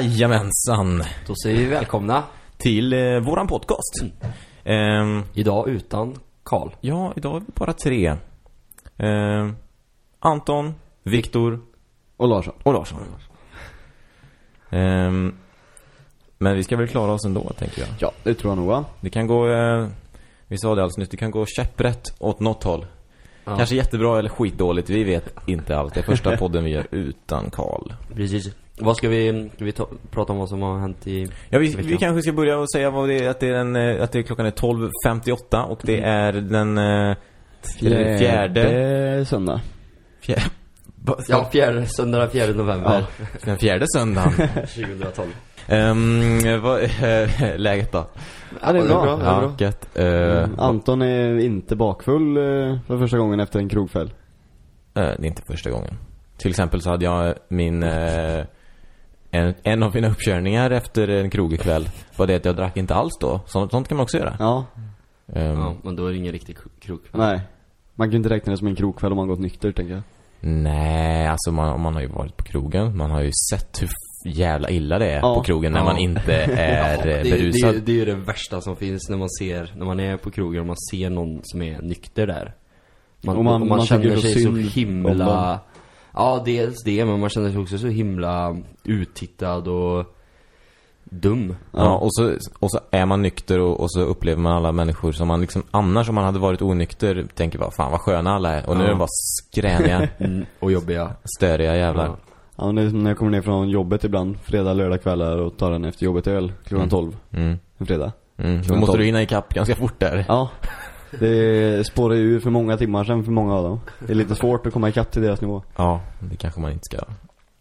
Jajamensan! Då säger vi välkomna. Till eh, våran podcast. Ehm, Idag utan Karl. ja, idag är vi bara tre. Ehm, Anton, Viktor Och Larsson. och Larsson. Ehm, men vi ska väl klara oss ändå, tänker jag. Ja, det tror jag nog va? Det kan gå, eh, vi sa det alldeles nyss, det kan gå käpprätt åt något håll. Ja. Kanske jättebra eller skitdåligt, vi vet inte allt. Det är första podden vi gör utan Karl. Precis. Vad ska vi, ska vi ta, prata om vad som har hänt i Ja, vi, vi kanske ska börja och säga vad det är, att, det är den, eh, att det är klockan är 12.58 och det är den eh, fjärde... fjärde söndag. fjärde Ja, fjärde, söndag den fjärde november. Den fjärde söndagen. 2012. um, vad är läget då? Ja, det är bra. Det är Ja, bra. gött. Mm. Anton är inte bakfull eh, för första gången efter en krogfäll. eh, det är inte första gången. Till exempel så hade jag min... eh, en, en av mina uppkörningar efter en krogkväll var det att jag drack inte alls då. Sånt, sånt kan man också göra. Ja, Ehm, Ja, men då är det ingen riktig krok. nej. Man kan inte räkna det som en krogkväll om man gått nykter, tänker jag. Nej, alltså man, man har ju varit på krogen. Man har ju sett hur jävla illa det är Ja. på krogen när Ja. man inte är det, eh, det, berusad. det, det är ju det värsta som finns när man ser, när man är på krogen och man ser någon som är nykter där. Man, Och man- och man, man känner sig så himla... Ja, dels det, men man känner sig också så himla uttittad och dum. Ja, och så, och så är man nykter och, och så upplever man alla människor som man liksom annars om man hade varit onykter tänker bara fan vad sköna alla är. Och nu Ja. är de bara skräniga, Mm, och jobbiga. störiga jävlar. Ja. Ja, när jag kommer ner från jobbet ibland, fredag, lördag kvällar och tar en efter jobbet öl klockan Mm. 12 Mm. en fredag. Mm. Då måste tolv. du hinna ikapp ganska fort där. Ja. Det spårar ju ur för många timmar sedan för många av dem. Det är lite svårt att komma ikapp till deras nivå. Ja, det kanske man inte ska.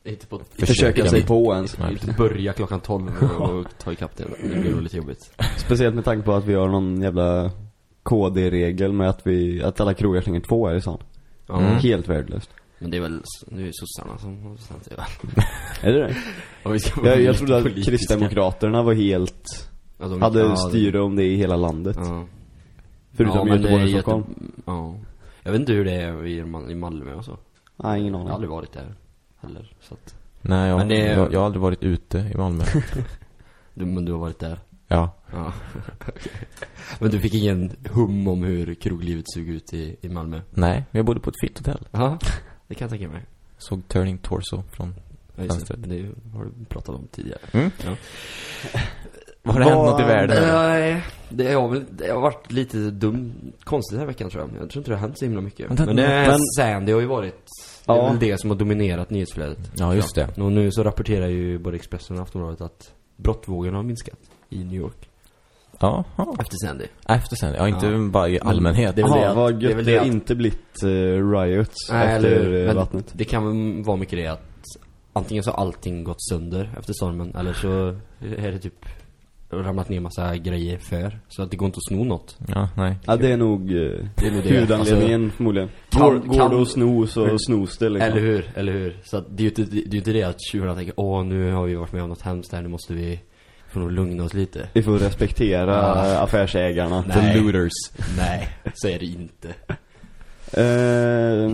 Inte på... Försöka sig på ens. Inte börja klockan 12 och ta ikapp det. Det blir nog lite jobbigt. Speciellt med tanke på att vi har någon jävla KD-regel med att vi, att alla krogar stänger två här i stan. Mm. Helt värdelöst. Men det är väl, det är ju sossarna som har bestämt det va? Är det det? Jag, jag trodde att politiska. Kristdemokraterna var helt, Ja, de- hade ja, det- styre om det i hela landet. Ja. Förutom ja, Göteborg och Stockholm. Göte- Ja. Jag vet inte hur det är i, Mal- i Malmö och så. Nej, ingen Jag aning. har aldrig varit där heller. Så att, Nej, jag, Men det jag, jag har aldrig varit ute i Malmö. du, men du har varit där? ja. Ja. men du fick ingen hum om hur kroglivet såg ut i, i Malmö? Nej, men jag bodde på ett fint hotell. Ja, det kan jag tänka mig. Såg Turning Torso från... Ja, det. Det har du pratat om tidigare. Mm. Ja. Har det hänt Vad- något i världen? eller? Nej, det har väl, det har varit lite dum, konstigt den här veckan tror jag. Jag tror inte det har hänt så himla mycket. Men det- Men, det är men- Sandy har ju varit, det är Ja. väl det som har dominerat nyhetsflödet. Ja, just det. Och nu så rapporterar ju både Expressen och Aftonbladet att brottvågen har minskat i New York. Ja, ja. Efter Sandy. Efter sen. Ja, inte Ja. bara i allmänhet. det är väl Jaha, att- vad det är väl Det det har inte blivit uh, riots Nej, eller efter hur? eh, vattnet. Det kan vara mycket det att antingen så har allting gått sönder efter stormen eller så är det typ ramlat ner massa grejer för. Så att det går inte att sno något. Ja, nej. Ja, det är nog uh, Det är nog det. huvudanledningen förmodligen. kan- Går, går kan- det att sno så snos det liksom. Eller hur, eller hur? Så att det är ju inte det, är inte det att tjuvarna tänker Åh, nu har vi varit med om något hemskt här, nu måste vi få nog lugna oss lite. Vi får respektera Ja. affärsägarna. Nej. The looters. Nej, så är det inte. Eh,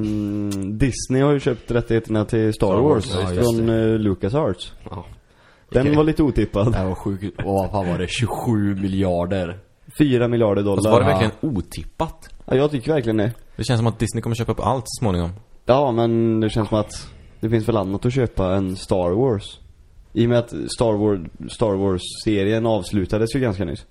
Disney har ju köpt rättigheterna till Star, Star Wars, Wars, ja, från uh, LucasArts. Ja. Den Okej. var lite otippad. Det här var sjukt. Åh, vad fan var det? 27 miljarder. 4 miljarder Och så dollar. var det Ja. verkligen otippat. Ja, jag tycker verkligen det. Det känns som att Disney kommer köpa upp allt så småningom. Ja, men det känns som att det finns väl annat att köpa än Star Wars. I och med att Star Wars, Star Wars-serien avslutades ju ganska nyss.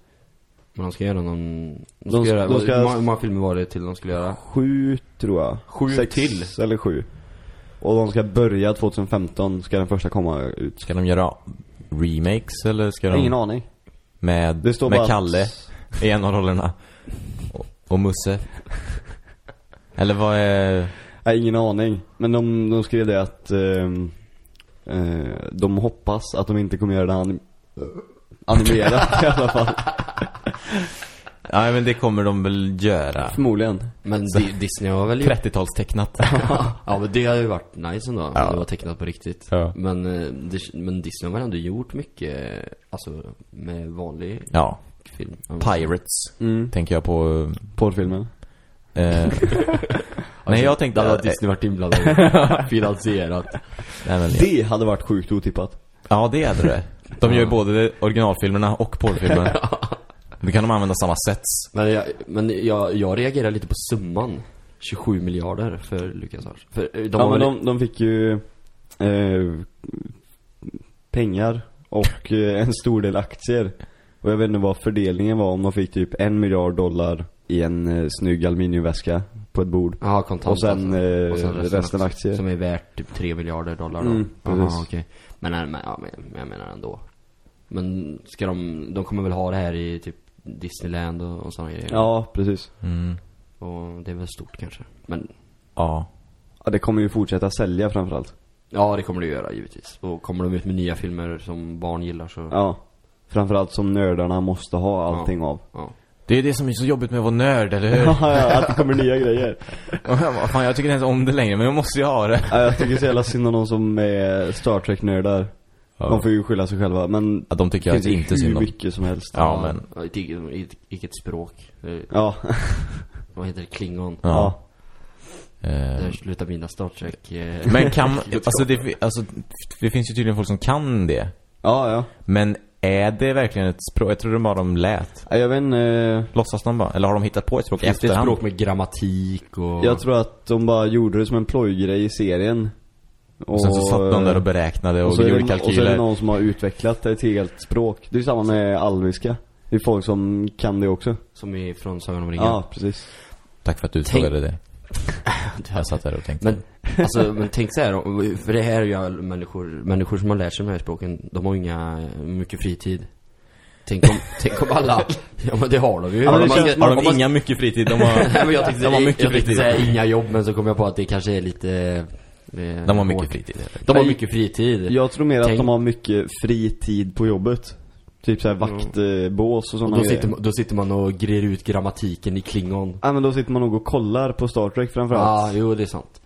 Men de ska göra någon... De ska, De- göra, de ska- hur många filmer var det till de skulle göra? Sju, tror jag. Sju Sex till? eller sju. Och de ska börja 2015, ska den första komma ut. Ska de göra remakes eller ska de... ingen aning. Med, Det står med bara Kalle Att, i en av rollerna. Och, och Musse. Eller vad är... har ingen aning. Men de, de skrev det att ehm, eh, de hoppas att de inte kommer göra det anim animerat i alla fall. Ja men det kommer de väl göra. Förmodligen. Men Di- Disney har väl gjort... 30-talstecknat. ja men det hade ju varit nice ändå, Ja. om det var tecknat på riktigt. Ja. Men, eh, men Disney har väl ändå gjort mycket, alltså med vanlig Ja. film. Pirates. Mm. Tänker jag på. Porrfilmen. Eh, nej jag tänkte... Där har eh, Disney varit inblandad. Finansierat. nej, men, Det hade varit sjukt otippat. Ja, det är det. De gör ju både originalfilmerna och porrfilmer. Då kan de använda samma sets. Men, jag, men jag, jag reagerar lite på summan. 27 miljarder för LucasArts. För eh, de ja, har men de, de fick ju eh, pengar och eh, en stor del aktier. Och jag vet inte vad fördelningen var, om de fick typ en miljard dollar i en eh, snygg aluminiumväska på ett bord. Ja, kontant Och sen, alltså. eh, resten aktier. Som är värt typ 3 miljarder dollar då. Mm, precis. okej. Men, men, ja, men men jag menar ändå. Men ska de, de kommer väl ha det här i typ Disneyland och, och sådana grejer. Ja, precis. Mm. Och det är väl stort kanske. Men Ja. Ja, det kommer ju fortsätta sälja framförallt. ja, det kommer det göra givetvis. Och kommer de ut med nya filmer som barn gillar så... Ja. Framförallt som nördarna måste ha allting av. ja. Det är det som är så jobbigt med att vara nörd, eller hur? Ja, ja, att det kommer nya grejer. Vad Fan, jag tycker inte ens om det längre, men jag måste ju ha det. Ja, jag tycker så jävla synd om de som är Star Trek-nördar. De får ju skylla sig själva, men Ja, de tycker jag det finns inte ju synd om. mycket som helst. Ja, men... Ja, vilket språk. Ja. Vad heter det? Klingon. Ja. ja. Eh, Där slutar mina Star Trek. Eh, Men kan, alltså det, alltså det finns ju tydligen folk som kan det. Ja, ja. Men är det verkligen ett språk? Jag tror de bara de lät. Ja, Jag vet inte, eh, Låtsas de bara? Eller har de hittat på ett språk Finns det ett efterhand? språk med grammatik och... jag tror att de bara gjorde det som en plojgrej i serien. Och, Och sen så satt de där och beräknade och, det- gjorde Och så är det kalkyler. någon som har utvecklat ett helt språk. Det är samma med alviska. Det är folk som kan det också. Som är från Sagan om ringen. Ja, precis. Tack för att du Tänk- frågade det. Jag satt där och tänkte. Men, alltså, men tänk så här, för det här är ju människor, människor som har lärt sig de här språken, de har inga, mycket fritid. Tänk om, tänk om alla, ja men det har de ju. Ja, det Om man har de man- inga mycket fritid? De har, Nej men jag tänkte, de har mycket jag tänkte fritid. säga inga jobb, men så kom jag på att det kanske är lite... De har mycket hårt. fritid. De har mycket fritid. Jag tror mer att Tänk- de har mycket fri tid på jobbet. Typ såhär vaktbås och och sådana då grejer. sitter, man- då sitter man och grer ut grammatiken i klingon. Ja men då sitter man nog och kollar på Star Trek Ja, framförallt. jo det är sant.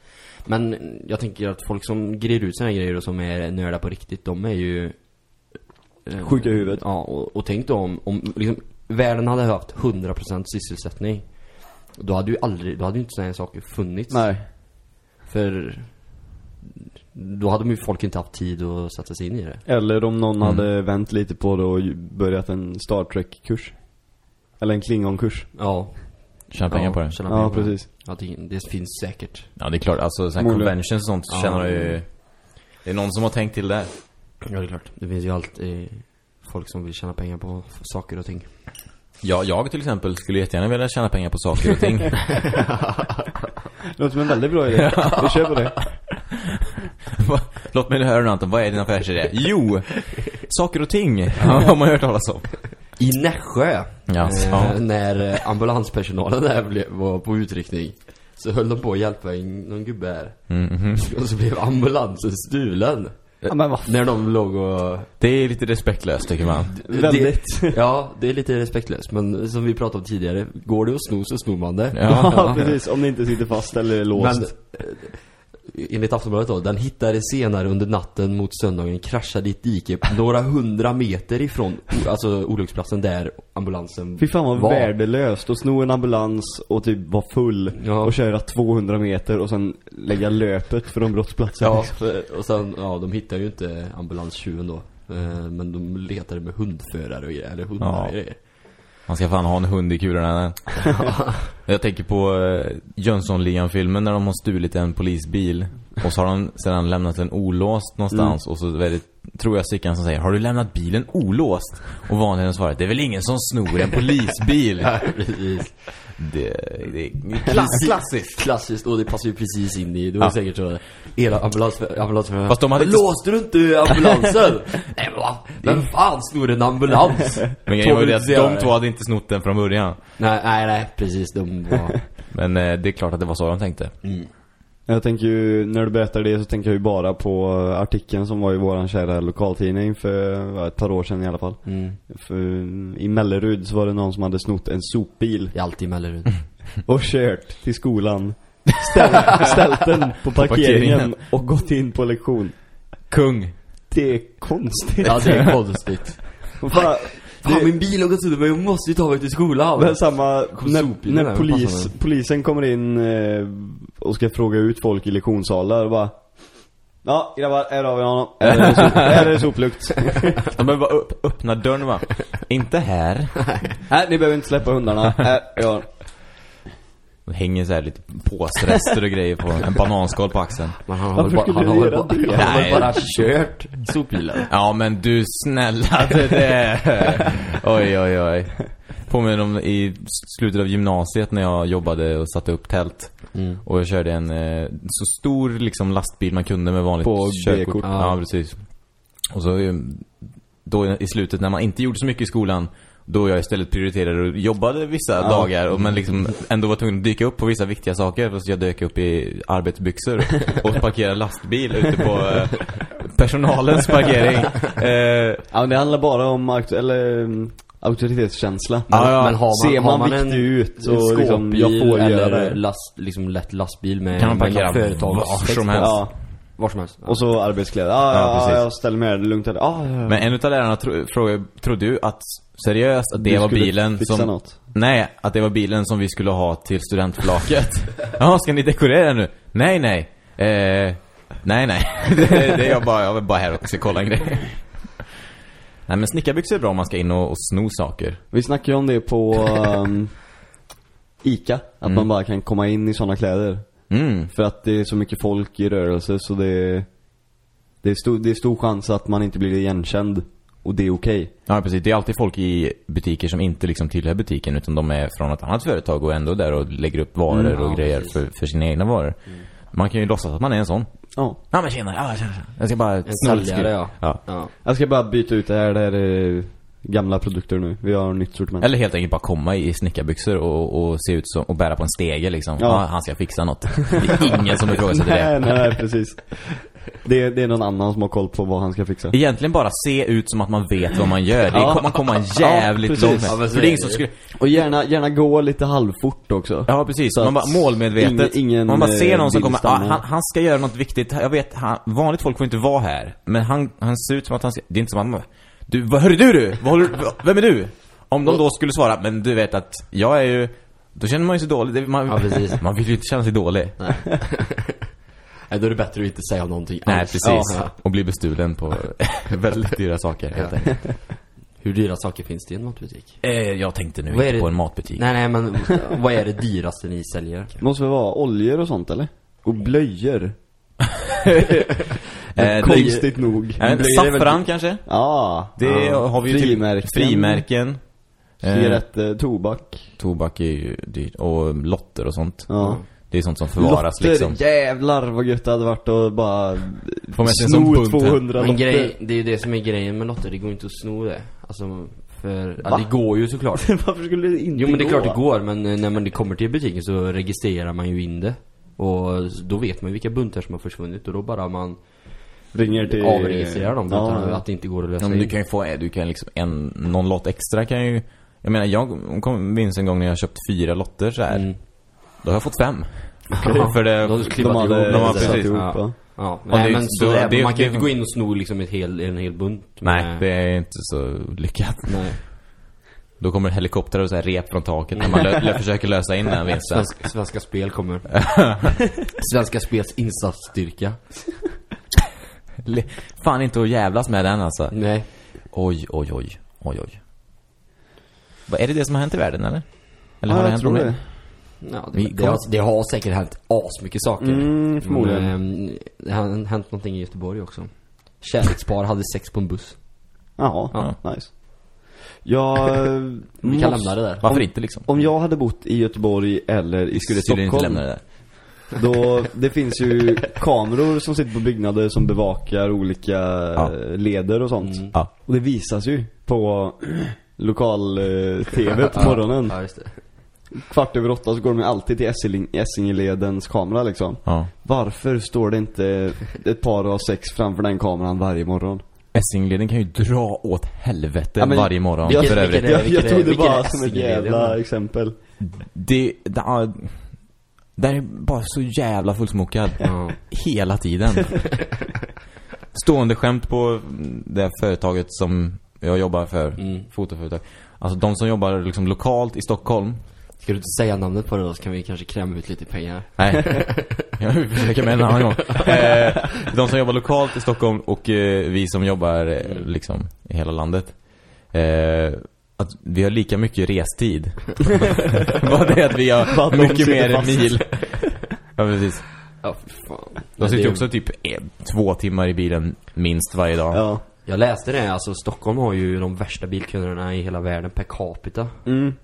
Men jag tänker att folk som grer ut här grejer och som är nördar på riktigt, de är ju... eh, Sjuka i huvudet. Ja, och, och tänk då om, om liksom, världen hade haft 100% sysselsättning. Då hade ju aldrig, då hade ju inte såna här saker funnits. Nej. För då hade ju folk inte haft tid att sätta sig in i det. Eller om någon Mm. hade vänt lite på det och börjat en Star Trek-kurs. Eller en Klingon-kurs. Ja. Tjäna pengar på det. tjäna Ja, pengar på det. precis. Ja, det, det finns säkert. Ja, det är klart. Alltså, Förmodligen. conventions och sånt Ja. känner ju... Det är någon som har tänkt till det. Ja, det är klart. Det finns ju alltid folk som vill tjäna pengar på saker och ting. Ja, jag till exempel skulle jättegärna vilja tjäna pengar på saker och ting. Det låter som en väldigt bra idé. Vi kör på det. Låt mig höra nu Anton, vad är din affärsidé? Jo! Saker och ting har man hört talas om. I Nässjö, Jaså. eh, när eh, ambulanspersonalen där blev, var på utryckning Så höll de på att hjälpa en, någon gubbe här Mm, mhm. Och så blev ambulansen stulen Ja, men När de låg och... Det är lite respektlöst tycker man. Väldigt. Ja, det är lite respektlöst Men som vi pratade om tidigare Går det att sno så snor man det Ja. Ja, precis. Om det inte sitter fast eller är låst. Men eh, enligt Aftonbladet då, den hittades senare under natten mot söndagen kraschade i ett dike några hundra meter ifrån alltså olycksplatsen där ambulansen Fy fan vad var. värdelöst att sno en ambulans och typ vara full Ja. och köra 200 meter och sen lägga löpet från brottsplatsen. Ja, för, och sen, ja de hittade ju inte ambulanstjuven då eh, Men de letade med hundförare och grejer, eller hundar Ja. och grejer Man ska fan ha en hund i kulorna. Jag tänker på uh, Jönssonligan-filmen när de har stulit en polisbil. Och så har de sedan lämnat den olåst någonstans. Och så det, tror jag stickan som säger Har du lämnat bilen olåst? Och vanligen svarar Det är väl ingen som snor en polisbil? Ja, precis det, det är klass, klassiskt. Klassiskt, och det passar ju precis in i, det var Ja. säkert så Era ambulans, ambulansförare Fast de hade Låste du inte ambulansen? Nej men va? Vem fan snor en ambulans? Men grejen var det de två hade inte snott den från början. Nej, nej, nej, precis, de var Men eh, det är klart att det var så de tänkte. mm. Jag tänker ju, när du berättar det så tänker jag ju bara på artikeln som var i våran kära lokaltidning för ett par år sedan i alla fall. Mm. För i Mellerud så var det någon som hade snott en sopbil Det är alltid Mellerud och kört till skolan. Ställt, ställt den på parkeringen och gått in på lektion. Kung! Det är konstigt. Ja, det är konstigt Fan, Fan, min bil har gått sönder men jag måste ju ta mig till skolan Men samma, när, när polis, polisen kommer in eh, och ska fråga ut folk i lektionssalar bara Ja, grabbar, här har vi honom. Här är det, sop, här är det soplukt. De behöver bara upp, öppna dörren va? Inte här. Nej, ni behöver inte släppa hundarna. Här, ja. Det hänger så här lite påsrester och grejer på en bananskal på axeln. Men han har väl bara, han har bara, det? han har bara kört sopbilen. Ja men du snälla, det där. Oj oj oj. Påminner om i slutet av gymnasiet när jag jobbade och satte upp tält. Mm. Och jag körde en eh, så stor liksom lastbil man kunde med vanligt På körkort. B-kort. Ja. Ja. precis. Och så eh, då i slutet när man inte gjorde så mycket i skolan då jag istället prioriterade och jobbade vissa Ja. dagar och men liksom ändå var tvungen att dyka upp på vissa viktiga saker så jag dök upp i arbetsbyxor och parkerade lastbil ute på eh, personalens parkering. Eh, ja, men det handlar bara om auktor- eller, um, auktoritetskänsla. Ja, ja. Men har man, Ser har man man viktig ut en och liksom, jag skåpbil får göra eller det. last, liksom lätt lastbil med Kan man med parkera företag var som helst. Ja, Var som helst. och så arbetskläder. Ja, Ja, ja, precis. ja, jag ställer mig här, det är lugnt här. Ja, ja, ja. Men en utav lärarna tro, frågade, trodde ju att seriöst att det Du var bilen som... något. Nej, att det var bilen som vi skulle ha till studentflaket. Jaha, ska ni dekorera nu? Nej, nej. Eh, nej, nej. det, det är jag bara, jag är bara här och ska kolla en grej. Nej, men snickarbyxor är bra om man ska in och, och sno saker. Vi snackade ju om det på um, Ica. Att Mm. man bara kan komma in i sådana kläder. Mm. För att det är så mycket folk i rörelse så det det är, stor, det är stor chans att man inte blir igenkänd. Och det är okej. Ja, precis. Det är alltid folk i butiker som inte liksom tillhör butiken utan de är från ett annat företag och ändå där och lägger upp varor Mm, och ja, grejer precis. Mm. för, för sina egna varor. Man kan ju låtsas att man är en sån. Ja. Ja men tjena, ja tjena. tjena. Jag ska bara En säljare ja. ja. ja. Jag ska bara byta ut det här. Det här är gamla produkter nu. Vi har nytt sortiment. Eller helt enkelt bara komma i snickarbyxor och, och se ut som, och bära på en stege liksom. Ja. Ja. han ska fixa något. Det är ingen som ifrågasätter det. nej, nej, precis. Det är, det är någon annan som har koll på vad han ska fixa. Egentligen bara se ut som att man vet vad man gör. Det är, Ja. man kommer jävligt Ja, långt med. Ja, För det är ingen som skulle... Och gärna, gärna gå lite halvfort också. Ja, precis. Så man bara målmedvetet. ingen- ingen, man bara ser någon som eh, kommer, ah, han, han ska göra något viktigt. Jag vet, han, vanligt folk får inte vara här. Men han, han ser ut som att han ska, det är inte som att man, du, vad hör du du? Vad håller, vem är du? Om de då skulle svara, men du vet att jag är ju, då känner man ju sig dålig. Man, Ja, precis. man vill ju inte känna sig dålig. Nej, då är det bättre att inte säga någonting Nej, alls. precis. Ja. Och bli bestulen på väldigt dyra saker, helt Ja. enkelt. Hur dyra saker finns det i en matbutik? Eh, jag tänkte nu inte det- på en matbutik. Nej, nej, men vad är det dyraste ni säljer? Måste väl vara oljor och sånt eller? Och blöjor. Eh, Konstigt nog. Blöjor är väl- saffran kanske? Ja. Det ja. har vi ju till- Frimärken. Frimärken. Eh, Cigaretter, tobak. Tobak är ju dyrt. Och lotter och sånt. Ja. Det är sånt som förvaras Lotter, liksom. jävlar vad gött det hade varit att bara Få med sig en sån sno bunt hem. 200 Men lotter. grej, det är ju det som är grejen med lotter, det går inte att sno det. Alltså, för, ja, det går ju såklart. Varför skulle det inte Jo men det är gå? klart det går, men eh, när man kommer till butiken så registrerar man ju in det. Och då vet man ju vilka buntar som har försvunnit och då bara man Ringer till... avregistrerar dem Ja, ja. att det inte går att lösa Ja, men du kan ju få, du kan liksom en, någon lott extra kan ju Jag menar, jag kom, minns en gång när jag köpt fyra lotter så här. Mm. Då har jag fått fem. För det, du klippat De hade de har precis- ihop, Ja. ja. Nej det- men så det, det- man kan ju inte gå in och sno liksom ett hel, en hel bunt nej, med- det är inte så lyckat. nej. Då kommer helikoptrar och så här rep från taket när man lö, försöker lösa in den vinsten. Svenska, svenska spel kommer Svenska spels insatsstyrka Fan inte att jävlas med den alltså. Nej Oj, oj, oj. Oj, oj. Vad Är det det som har hänt i världen eller? Eller Ja, har det jag hänt tror något det. Ja, Vi det, det, har, det har säkert hänt asmycket saker. Mm, förmodligen. Men, eh, det har hänt någonting i Göteborg också. Kärlekspar hade sex på en buss. Jaha, Ja. nice. Jag Vi kan lämna det där. Varför Om- inte liksom? Om jag hade bott i Göteborg eller i Skulle tydligen inte Stockholm lämna det där. Då, det finns ju kameror som sitter på byggnader som bevakar olika Ja. eh, leder och sånt. Mm. Ja. Och det visas ju på lokal-tv på morgonen. Ja, just det. Kvart över åtta så går de alltid till Essing- Essingeledens kamera liksom. Ja. Varför står det inte ett par av sex framför den kameran varje morgon? Essingleden kan ju dra åt helvete Ja, men- varje morgon Jag, för vilket övrigt. jag, vilket jag tog det vilket bara är som ett Essingeleden jävla exempel. Det, det, det är bara så jävla fullsmokad. Hela tiden. Stående skämt på det företaget som jag jobbar för. Mm. Fotoföretag. Alltså de som jobbar liksom lokalt i Stockholm. Ska du inte säga namnet på det då så kan vi kanske kräma ut lite pengar. Nej, jag vill försöka med en annan gång. Eh, de som jobbar lokalt i Stockholm och eh, vi som jobbar eh, liksom i hela landet. Att vi har lika mycket restid. Vad det är att vi har mycket mer fast. mil. Ja, precis. Ja, fan. De sitter det ju också typ eh, två timmar i bilen minst varje dag. Ja. Jag läste det, alltså Stockholm har ju de värsta bilköerna i hela världen per capita. Mm.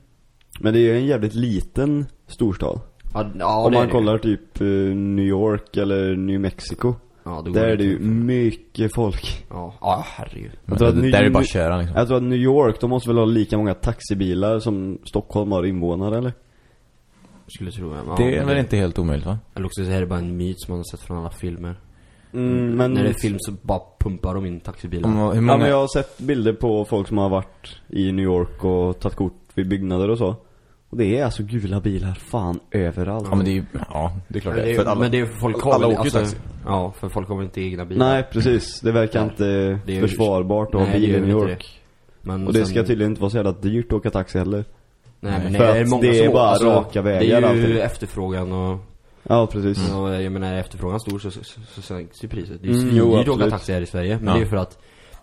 Men det är ju en jävligt liten storstad. Ja, ja Om det är man det kollar typ eh, New York eller New Mexico. Ja, går Där är det ju mycket folk. Ja, ja herregud. Men tror att det, ni- där är det bara att köra liksom. Jag tror att New York, de måste väl ha lika många taxibilar som Stockholm har invånare eller? Skulle tro ja, Det är men väl inte helt omöjligt va? Eller också så är det bara en myt som man har sett från alla filmer. Mm, men... När det är film så bara pumpar de in taxibilar. Om, hur Ja många... men jag har sett bilder på folk som har varit i New York och tagit kort vid byggnader och så. Och det är alltså gula bilar fan överallt. Ja men det är ju, ja det är klart Men det det är. För alla, men det är folk har alla väl, åker ju alltså, taxi. Ja, för folk har väl inte egna bilar. Nej precis, det verkar inte Det är försvarbart att ha bil i New York. Men Och det sen- ska tydligen inte vara så jävla dyrt att åka taxi heller. Nej, men För det är många det är som bara alltså, raka vägar Det är ju alltid. efterfrågan och, Ja precis. och jag menar är efterfrågan stor så, så, så, så sänks ju priset. Det är ju Mm, jo, att åka taxi här i Sverige. Men Ja. det är ju för att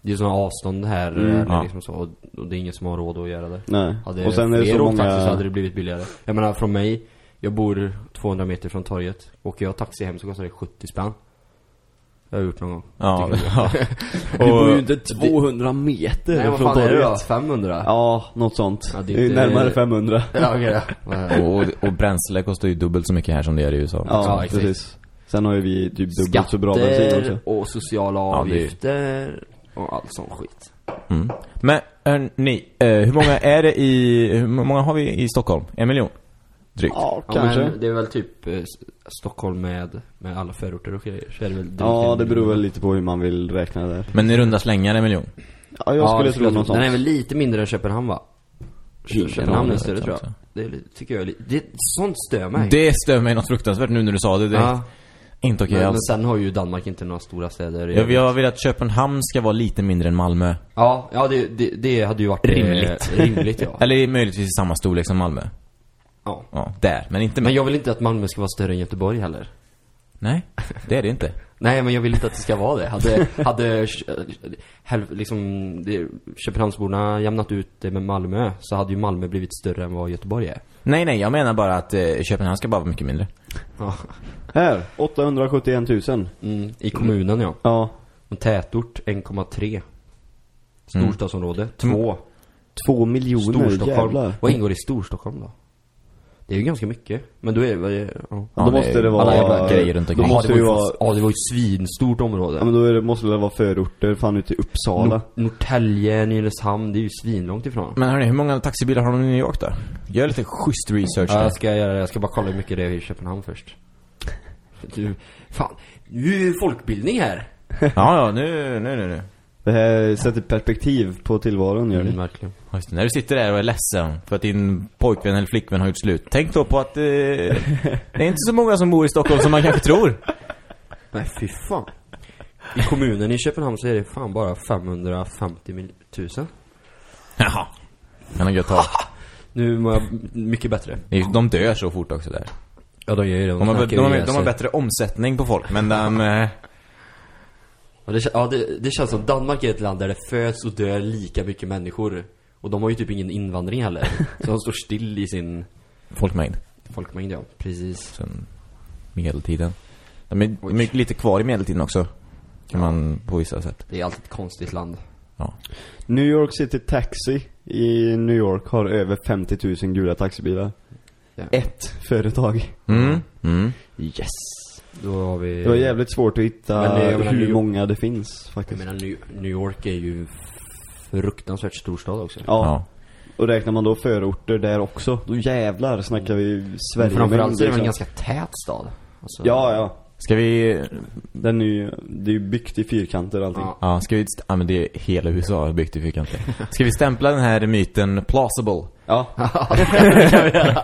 det är sådana avstånd här Mm. eller Ja. liksom så, och, och det är ingen som har råd att göra det. Nej. Hade och sen är det så åkt taxi så hade många... det blivit billigare. Jag menar från mig, jag bor 200 meter från torget. Åker jag taxi hem så kostar det 70 spänn. Jag har gjort någon gång. Ja, ja. Du bor ju inte 200 meter Nej vad från fan är det då? torget. 500? Ja, något sånt. Ja, det det är inte- närmare 500. Ja, okej då. och, och bränsle kostar ju dubbelt så mycket här som det gör i USA. Ja, Ja, precis. Sen har ju vi typ dubbelt så bra bensin Skatter också. och sociala Ja, det avgifter och allt sån skit. Mm. Men hörni, eh, hur många är det i, hur många har vi i Stockholm? En miljon? Drygt. Ja, Ja, kanske. men det är väl typ eh, Stockholm med, med alla förorter och grejer. Så är det väl drygt Ja, det beror väl lite på hur man vill räkna det. Men i runda slängar en miljon? Ja, jag skulle tro något sånt. Den är väl lite mindre än Köpenhamn va? Köpenhamn är större tror jag. också. Det är, tycker jag är det, sånt stör mig. Det stör mig något fruktansvärt nu när du sa det. Det är ja, inte okej men, men alls. sen har ju Danmark inte några stora städer. Jag, jag vill att Köpenhamn ska vara lite mindre än Malmö. Ja, ja det, det, det hade ju varit eh, Rimligt. rimligt ja. Eller möjligtvis i samma storlek som Malmö. ja. Ja, där. Men inte Men jag vill inte att Malmö ska vara större än Göteborg heller. Nej, det är det inte. Nej, men jag vill inte att det ska vara det. Hade, hade eh, liksom, det, Köpenhamnsborna jämnat ut det med Malmö så hade ju Malmö blivit större än vad Göteborg är. Nej, nej, jag menar bara att eh, Köpenhamn ska bara vara mycket mindre. Ja. Här, 871 000. Mm, I kommunen ja. Ja. Och tätort 1,3. Mm. Storstadsområde 2. Två miljoner, Storstockholm. jävlar. Vad ingår i Storstockholm då? Det är ju ganska mycket. Men då är det, ja. Ja, då måste det vara- Alla jävla grejer runt Då omkring. Jaha, måste det var det ju vara-. Ja, det var ju ett svinstort område. Ja men då är det, måste det vara förorter, fan ut till Uppsala. Nor- Norrtälje, Nynäshamn, det är ju svinlångt ifrån. Men hörni, hur många taxibilar har de i New York då? Gör lite schysst research Ja, där. jag ska göra det. Jag ska bara kolla hur mycket det är i Köpenhamn först. Du, fan. Nu är det folkbildning här. Ja, ja, nu, nu, nu, nu. Det här sätter perspektiv på tillvaron gör det. Mm, verkligen. Just det, när du sitter där och är ledsen för att din pojkvän eller flickvän har gjort slut. Tänk då på att eh, det är inte så många som bor i Stockholm som man kanske tror. Nej, fy fan. I kommunen i Köpenhamn så är det fan bara 550 mil- tusen. Jaha. Kan ha gött tag. Nu mår jag mycket bättre. De dör så fort också där. Ja, de gör ju det. De har, snackar de, har, de har bättre omsättning på folk, men de... Eh, Ja, det, ja det, det känns som Danmark är ett land där det föds och dör lika mycket människor. Och de har ju typ ingen invandring heller. Så de står still i sin folkmängd. folkmängd, ja. Precis. Sen medeltiden. De är, de är lite kvar i medeltiden också. Kan man på vissa sätt. Det är alltid ett konstigt land. Ja. New York City Taxi i New York har över 50 000 gula taxibilar. Ja. Ett företag. Mm. Mm. Yes. Då har vi... Det var jävligt svårt att hitta det- jag menar, hur New- många det finns Jag faktiskt. menar, New, New York är ju fruktansvärt storstad också. Ja. Ja. Och räknar man då förorter där också, då jävlar snackar vi Sverige Men framförallt så är det en liksom. ganska tät stad. Alltså, Ja, ja. Ska vi... Den är ju, det är ju byggt i fyrkanter allting. Ja. Ja, ska vi... Ja, men det är hela USA byggt i fyrkanter. Ska vi stämpla den här myten plausible Ja. det kan vi göra.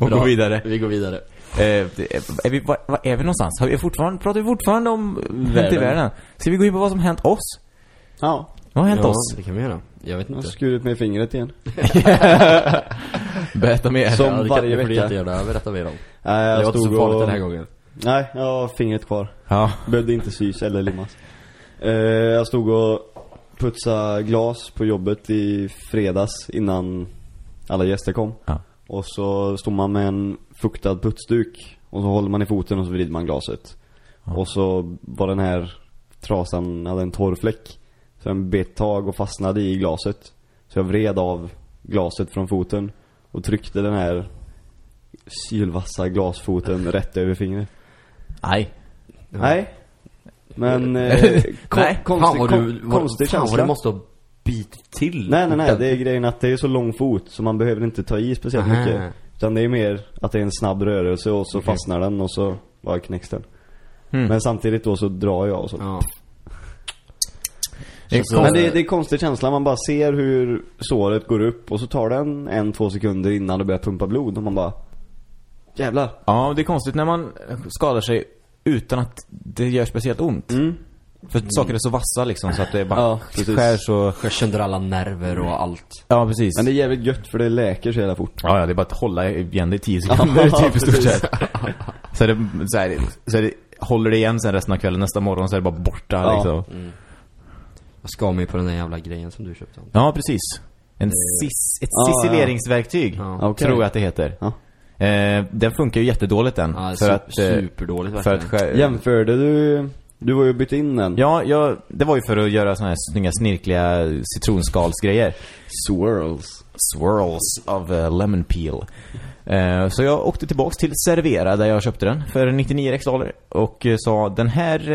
och Bra. gå vidare? Vi går vidare. Eh, är vi, var, var är vi någonstans? Har vi fortfarande, pratar vi fortfarande om världen. i världen? Ska vi gå in på vad som hänt oss? Ja. Vad har hänt ja, oss? det kan vi göra. Jag vet Jag har inte. skurit med fingret igen. Berätta mer. Som Ja, det kan varje du får vecka. jättegärna berätta mer om. Nej, Det jag var inte så farligt och... den här gången. Nej, jag har fingret kvar. Ja. Behövde inte sys eller limmas. Eh, jag stod och putsade glas på jobbet i fredags innan alla gäster kom. Ja. Och så stod man med en fuktad putsduk och så håller man i foten och så vrider man glaset. Ja. Och så var den här trasan, hade en torr fläck. Så den bet tag och fastnade i glaset. Så jag vred av glaset från foten och tryckte den här sylvassa glasfoten rätt över fingret. Nej. Nej. Men eh, kon, Nej, konstig, fan vad du, vad, konstig fan känsla. du måste ha bitit till. Nej nej nej, det är grejen att det är så lång fot så man behöver inte ta i speciellt Aha. mycket. Utan det är mer att det är en snabb rörelse och så Okej. fastnar den och så bara knäcks den. Mm. Men samtidigt då så drar jag och så. Ja. Det är Så- Men det, är- det är konstig känsla, man bara ser hur såret går upp och så tar den en, två sekunder innan det börjar pumpa blod och man bara Jävlar. Ja, det är konstigt när man skadar sig utan att det gör speciellt ont. Mm. För saker är så vassa liksom så att det bara Ja, precis. skär så... Skär sönder alla nerver och allt. Ja, precis. Men det är jävligt gött för det läker så jävla fort. Ja, ja, det är bara att hålla igen det i 10 sekunder Ja, typ i stort sett. Så är det, så är det, så är det, håller det igen sen resten av kvällen, nästa morgon så är det bara borta Ja. liksom. Jag ska mig på den där jävla grejen som du köpte. Ja, precis. En cis, ett Ja, ja. ciseleringsverktyg, Ja. Okej. tror jag att det heter. Ja. Eh, den funkar ju jättedåligt den. Ja, för su- att... eh, superdåligt För att Jämförde du, du var ju bytt in den. Ja, jag, det var ju för att göra såna här snygga snirkliga citronskalsgrejer. Swirls. Swirls of uh, lemon peel. Eh, så jag åkte tillbaks till Servera där jag köpte den för 99 riksdaler och eh, sa den här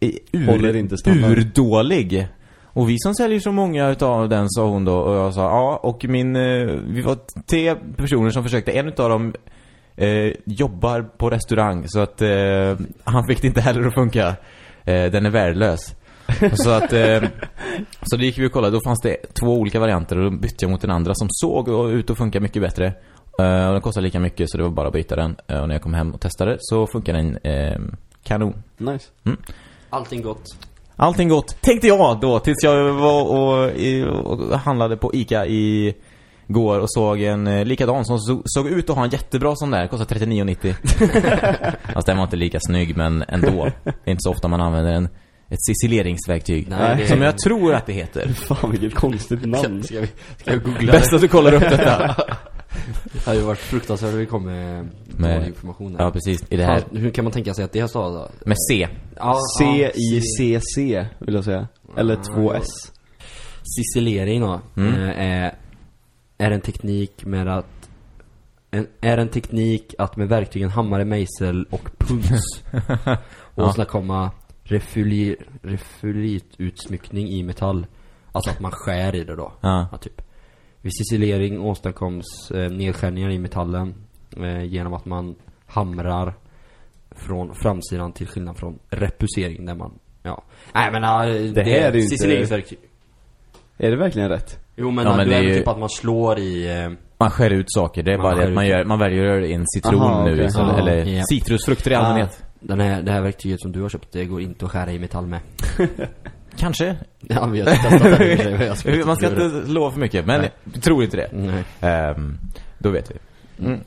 är Håller ur, inte standard." urdålig. Och vi som säljer så många utav den sa hon då och jag sa ja och min eh, vi var tre personer som försökte en utav dem eh, jobbar på restaurang så att eh, han fick det inte heller att funka. Eh, den är värdelös. så att eh, så det gick vi och kollade, då fanns det två olika varianter och då bytte jag mot den andra som såg ut att funka mycket bättre. Eh, och den kostade lika mycket så det var bara att byta den. Eh, och när jag kom hem och testade så funkar den eh, kanon. Nice. Allting gott. Allting gott, tänkte jag då, tills jag var och, och handlade på Ica i går och såg en eh, likadan som så, såg ut att ha en jättebra sån där, kostar 39,90. Fast den var inte lika snygg, men ändå. Det är inte så ofta man använder en, ett ciseleringsverktyg. Nej, Som jag tror att det heter. Fan vilket konstigt namn. Ska vi, ska vi googla Bäst det? att du kollar upp detta. Det hade ju varit fruktansvärt om vi kom med, Med- information här. Ja, precis. I det här. Fan, hur kan man tänka sig att det har stavat då? Med C. Ja, C-I-C-C vill jag säga. Eller två ja. S. Ciselering då, Mm. eh, är, är en teknik med att en, är en teknik att med verktygen hammare, mejsel och puls åstadkomma refuli, refulitutsmyckning i metall. Alltså att man skär i det då. Ja. Ja, typ. Vid ciselering åstadkoms eh, nedskärningar i metallen eh, genom att man hamrar från framsidan till skillnad från repusering där man, ja. Nej men äh, det, här är ju inte-. Är det verkligen rätt? Jo men, Ja, men du det är ju- typ att man slår i, eh, Man skär ut saker. Det är Man bara det att man, gör, man väljer att göra det i en citron Aha, nu okej. istället. Ja, Eller ja. citrusfrukter i Ah. allmänhet. den här, det här verktyget som du har köpt, det går inte att skära i metall med. Kanske. Ja, men jag ska Man ska inte lova för mycket, men jag tror inte det. Nej. Ehm, då vet vi. Mm.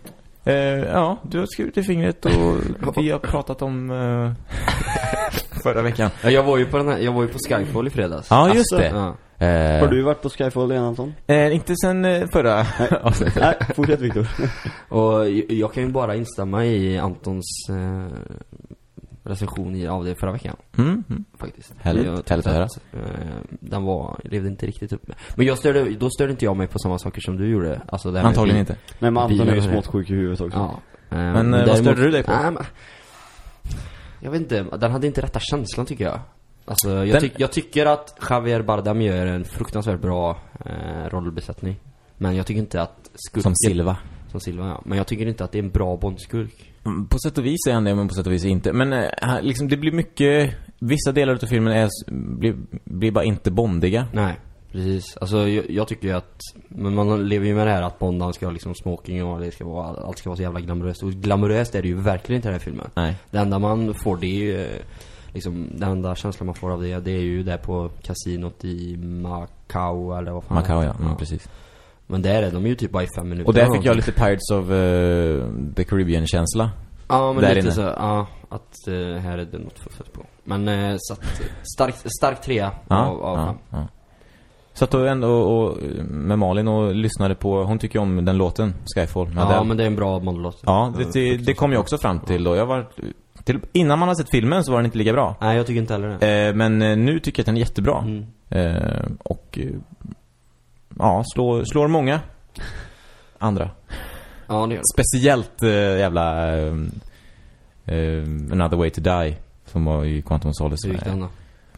Eh, ja, du har skurit i fingret och vi har pratat om eh, förra veckan. Ja, jag var ju på den här, jag var ju på Skyfall i fredags. Ja, just Asså. det. Ja. Eh, Har du varit på Skyfall igen Anton? inte sen eh, förra avsnittet. Nej, fortsätt Viktor. Och jag- jag kan ju bara instämma i Antons eh, recension i, av det förra veckan. Mm, mm. Faktiskt. Härligt. Jag Härligt att höra. eh, den var, levde inte riktigt upp med. Men jag störde, då störde inte jag mig på samma saker som du gjorde. Alltså det här Antagligen inte. Nej men Anton är ju smått sjuk i huvudet också. Ja. Eh, Men, eh, vad störde du dig på? Nej, men, jag vet inte, den hade inte rätta känslan tycker jag. Alltså jag, Den- tyck- jag tycker att Javier Bardem gör en fruktansvärt bra eh, rollbesättning. Men jag tycker inte att skurken... Som Silva. Som Silva, ja. Men jag tycker inte att det är en bra Bondskurk. Mm, På sätt och vis är han det, men på sätt och vis inte. Men eh, liksom, det blir mycket... Vissa delar av filmen är, blir, blir bara inte bondiga. Nej, precis. Alltså jag, jag tycker ju att, men man lever ju med det här att Bond han ska ha liksom smoking och det ska vara, allt ska vara så jävla glamoröst. Och glamoröst är det ju verkligen inte i den här filmen. Nej. Det enda man får det är ju, eh, liksom, den enda känslan man får av det, det är ju där på kasinot i Macau eller vad fan Macau, ja. Mm, precis. Men där är de ju typ bara i fem minuter. Och där fick jag lite Pirates of eh, the Caribbean-känsla. Ja, men där lite inne. så, ja, att eh, här är det något fuffet på. Men eh, så att, stark, stark trea Ja, av, av ja, ja. Satt då ändå och, med Malin och lyssnade på, hon tycker om den låten, Skyfall. Ja, Adele. men det är en bra Mollolåt. Ja, det, det, det kom jag också fram till och jag var... Till, innan man har sett filmen så var den inte lika bra. Nej, jag tycker inte heller det. Eh, men nu tycker jag att den är jättebra. Mm. Eh, och... Ja, slår, slår många andra. Ja, det gör det. Speciellt eh, jävla... Eh, Another Way to Die. Som var i Quantum Solace. Hur gick den då?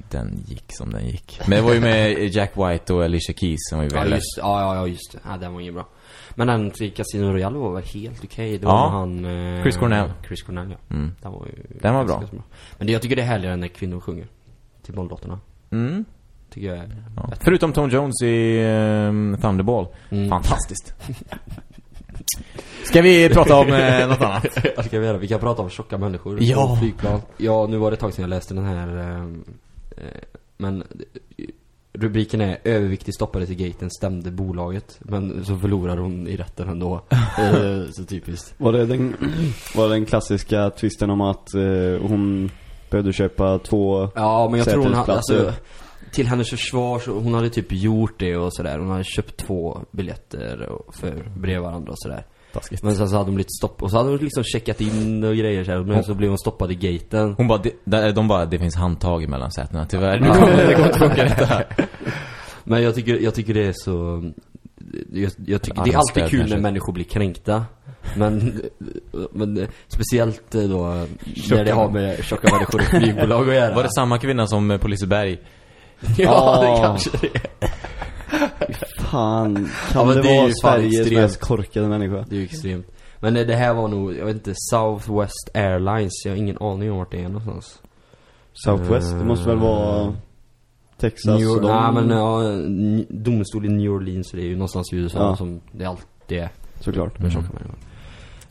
Den gick som den gick. Men det var ju med Jack White och Alicia Keys som var ju Ja, väldigt... just, ja, ja, ja, just det. Ja, den var ju bra. Men den till Casino Royale var väl helt okej. Det var Ja. han... Eh, Chris Cornell. Chris Cornell, ja. Mm. Den var ju... Den var bra. så Men det, jag tycker det är härligare när kvinnor sjunger. Till Mollolåtarna. Mm. Tycker jag är... Ja. Förutom Tom Jones i um, Thunderball. Mm. Fantastiskt. Ska vi prata om eh, något annat? Vad ska vi göra? Vi kan prata om tjocka människor Ja. på flygplan. Ja, nu var det ett tag sedan jag läste den här ehm, eh, Men eh, Rubriken är Överviktig stoppades i gaten, stämde bolaget Men så förlorar hon i rätten ändå Eh, Så typiskt Var det den, var det den klassiska twisten om att eh, hon behövde köpa två... Ja, men jag tror hon hade, alltså Till hennes försvar så, hon hade typ gjort det och sådär Hon hade köpt två biljetter och- för bredvid varandra och sådär Taskigt. Men sen så hade hon blivit stopp och så hade hon liksom checkat in och grejer så här, Men så blev hon stoppad i gaten Hon bara, de, de, bara, det finns handtag mellan sätena. Tyvärr, det kommer det kommer inte funka detta. Men jag tycker, jag tycker det är så jag, jag tycker, det är alltid kul kanske. när människor blir kränkta Men, men speciellt då när det har med tjocka människor och flygbolag att göra Var det samma kvinna som på Liseberg? Ja, det Ja. kanske det är Fan, Ja, kan men det, det är vara ju fan Sveriges extremt. mest korkade människa? Det är ju extremt Men det här var nog, jag vet inte, Southwest Airlines Jag har ingen aning om vart det är någonstans Southwest, det måste väl vara Texas New, och de... Nej men ja, n- domstol i New Orleans det är ju någonstans i USA Ja. som det är alltid är Såklart. med tjocka människor.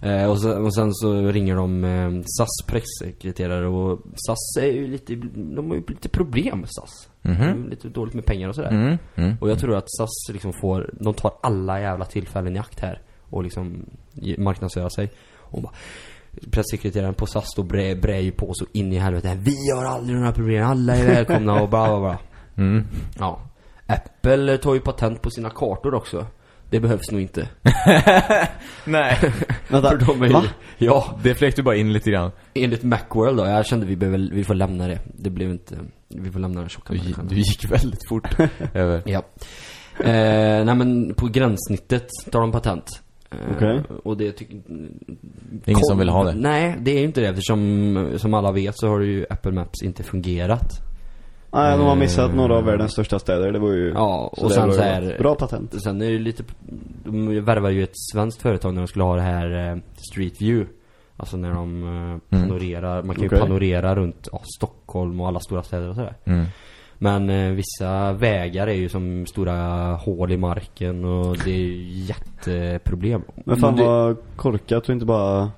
Eh, och, sen, och sen så ringer de eh, SAS pressekreterare och SAS är ju lite, de har ju lite problem med SAS. De är Lite dåligt med pengar och sådär. Mm, mm. Och jag tror att SAS liksom får, de tar alla jävla tillfällen i akt här och liksom marknadsföra sig. Och bara, pressekreteraren på SAS då brä, brä ju på så in i helvete. Vi har aldrig några problem, alla är välkomna och bla bla bla. Mm. Ja. Apple tar ju patent på sina kartor också. Det behövs nog inte. Nej. Vänta, För de är ju? Ja, Det du bara in lite grann. enligt Macworld då. Jag kände vi behöver, vi får lämna det. Det blev inte, vi får lämna den tjocka Du, människan. du gick väldigt fort över. Ja. Eh, nej men på gränssnittet tar de patent. Eh, Okej. Och det tycker... Ingen som vill ha det. Nej, det är ju inte det eftersom, som alla vet så har ju Apple Maps inte fungerat. Nej, de har missat några av världens största städer, det var ju... Ja, och det sen så ju här- Bra patent. Sen är det ju lite, de värvade ju ett svenskt företag när de skulle ha det här eh, Street View. Alltså när de eh, panorerar, man kan ju Okej. panorera runt ja, Stockholm och alla stora städer och sådär. Mm. Men eh, vissa vägar är ju som stora hål i marken och det är ju jätteproblem. Men fan det, vad korkat att inte bara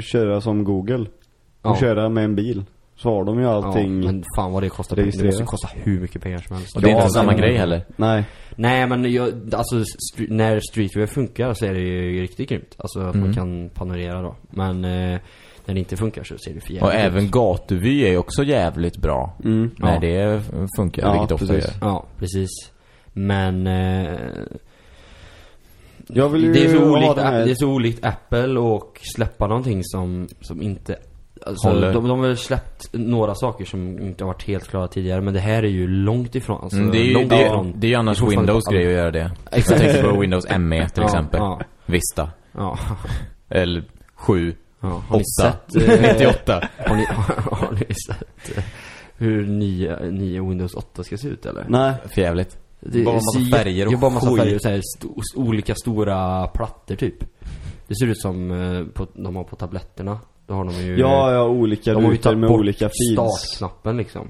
köra som Google. Och Ja. köra med en bil. Så har de ju allting. Ja, men fan vad det kostar pengar. Det måste ju kosta hur mycket pengar som helst. Och det är Ja, inte samma men- grej heller. Nej. Nej men jag, alltså stre- när Street View funkar så är det ju riktigt grymt. Alltså att man Mm. kan panorera då. Men eh, när det inte funkar så ser det för jävligt Och ut. även gatuvy är ju också jävligt bra. Mm. När Ja. det funkar, Ja, vilket ofta gör. Ja, precis. Men eh, Jag vill ju det, är så olikt, det är så olikt Apple och släppa någonting som, som inte Alltså, de, de har väl släppt några saker som inte har varit helt klara tidigare Men det här är ju långt ifrån alltså, Mm, det, är ju, långt det, ifrån det är annars Windows grej att göra det. Exakt. Jag tänker på Windows ME till Ja, exempel. ja. Vista. Ja, Eller 7. ja. Har ni 8. sett eh, 98. har, ni, har ni sett eh, hur nya, nya Windows 8 ska se ut eller? Nej. För jävligt. Det Bara massa färger och ja, bara massa färger och så här, sto, olika stora plattor typ Det ser ut som eh, på, de har på tabletterna Då har de ju Ja, ja, olika De har ju rutor tagit med olika fields. startknappen liksom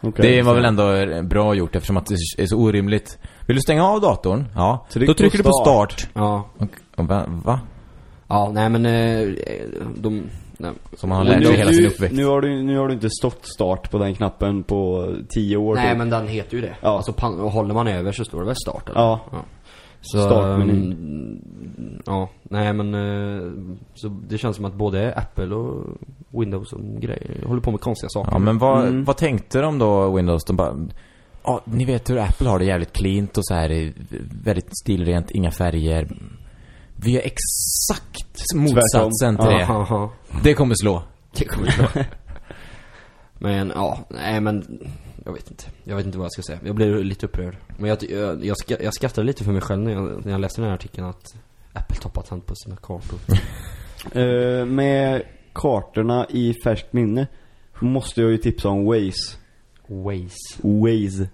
Okej. Det var väl ändå bra gjort eftersom att det är så orimligt. Vill du stänga av datorn? Ja. Tryck Då på trycker du på start. Ja, Och, va? va? ja nej men eh, de, nej. Som man har lärt sig nu, hela sin nu, uppväxt. nu, har du, nu har du inte stått start på den knappen på tio år nej typ. men den heter ju det Ja. Alltså pan, håller man över så står det väl start eller? Ja. Så, Startmeny. mm, ja, nej men eh, så det känns som att både Apple och Windows och grejer håller på med konstiga saker. Ja, men vad, Mm. vad tänkte de då, Windows? De bara... Ja, ni vet hur Apple har det jävligt cleant och så här eh, väldigt stilrent, inga färger. Vi är exakt motsatsen till det. Ja, ja, Det kommer slå. det kommer vara. Men ja, nej men jag vet inte. Jag vet inte vad jag ska säga. Jag blev lite upprörd. Men jag, jag, jag, skrattade lite för mig själv när jag, när jag läste den här artikeln att Apple tar patent på sina kartor. Eh, med kartorna i färskt minne måste jag ju tipsa om Waze. Waze. Waze.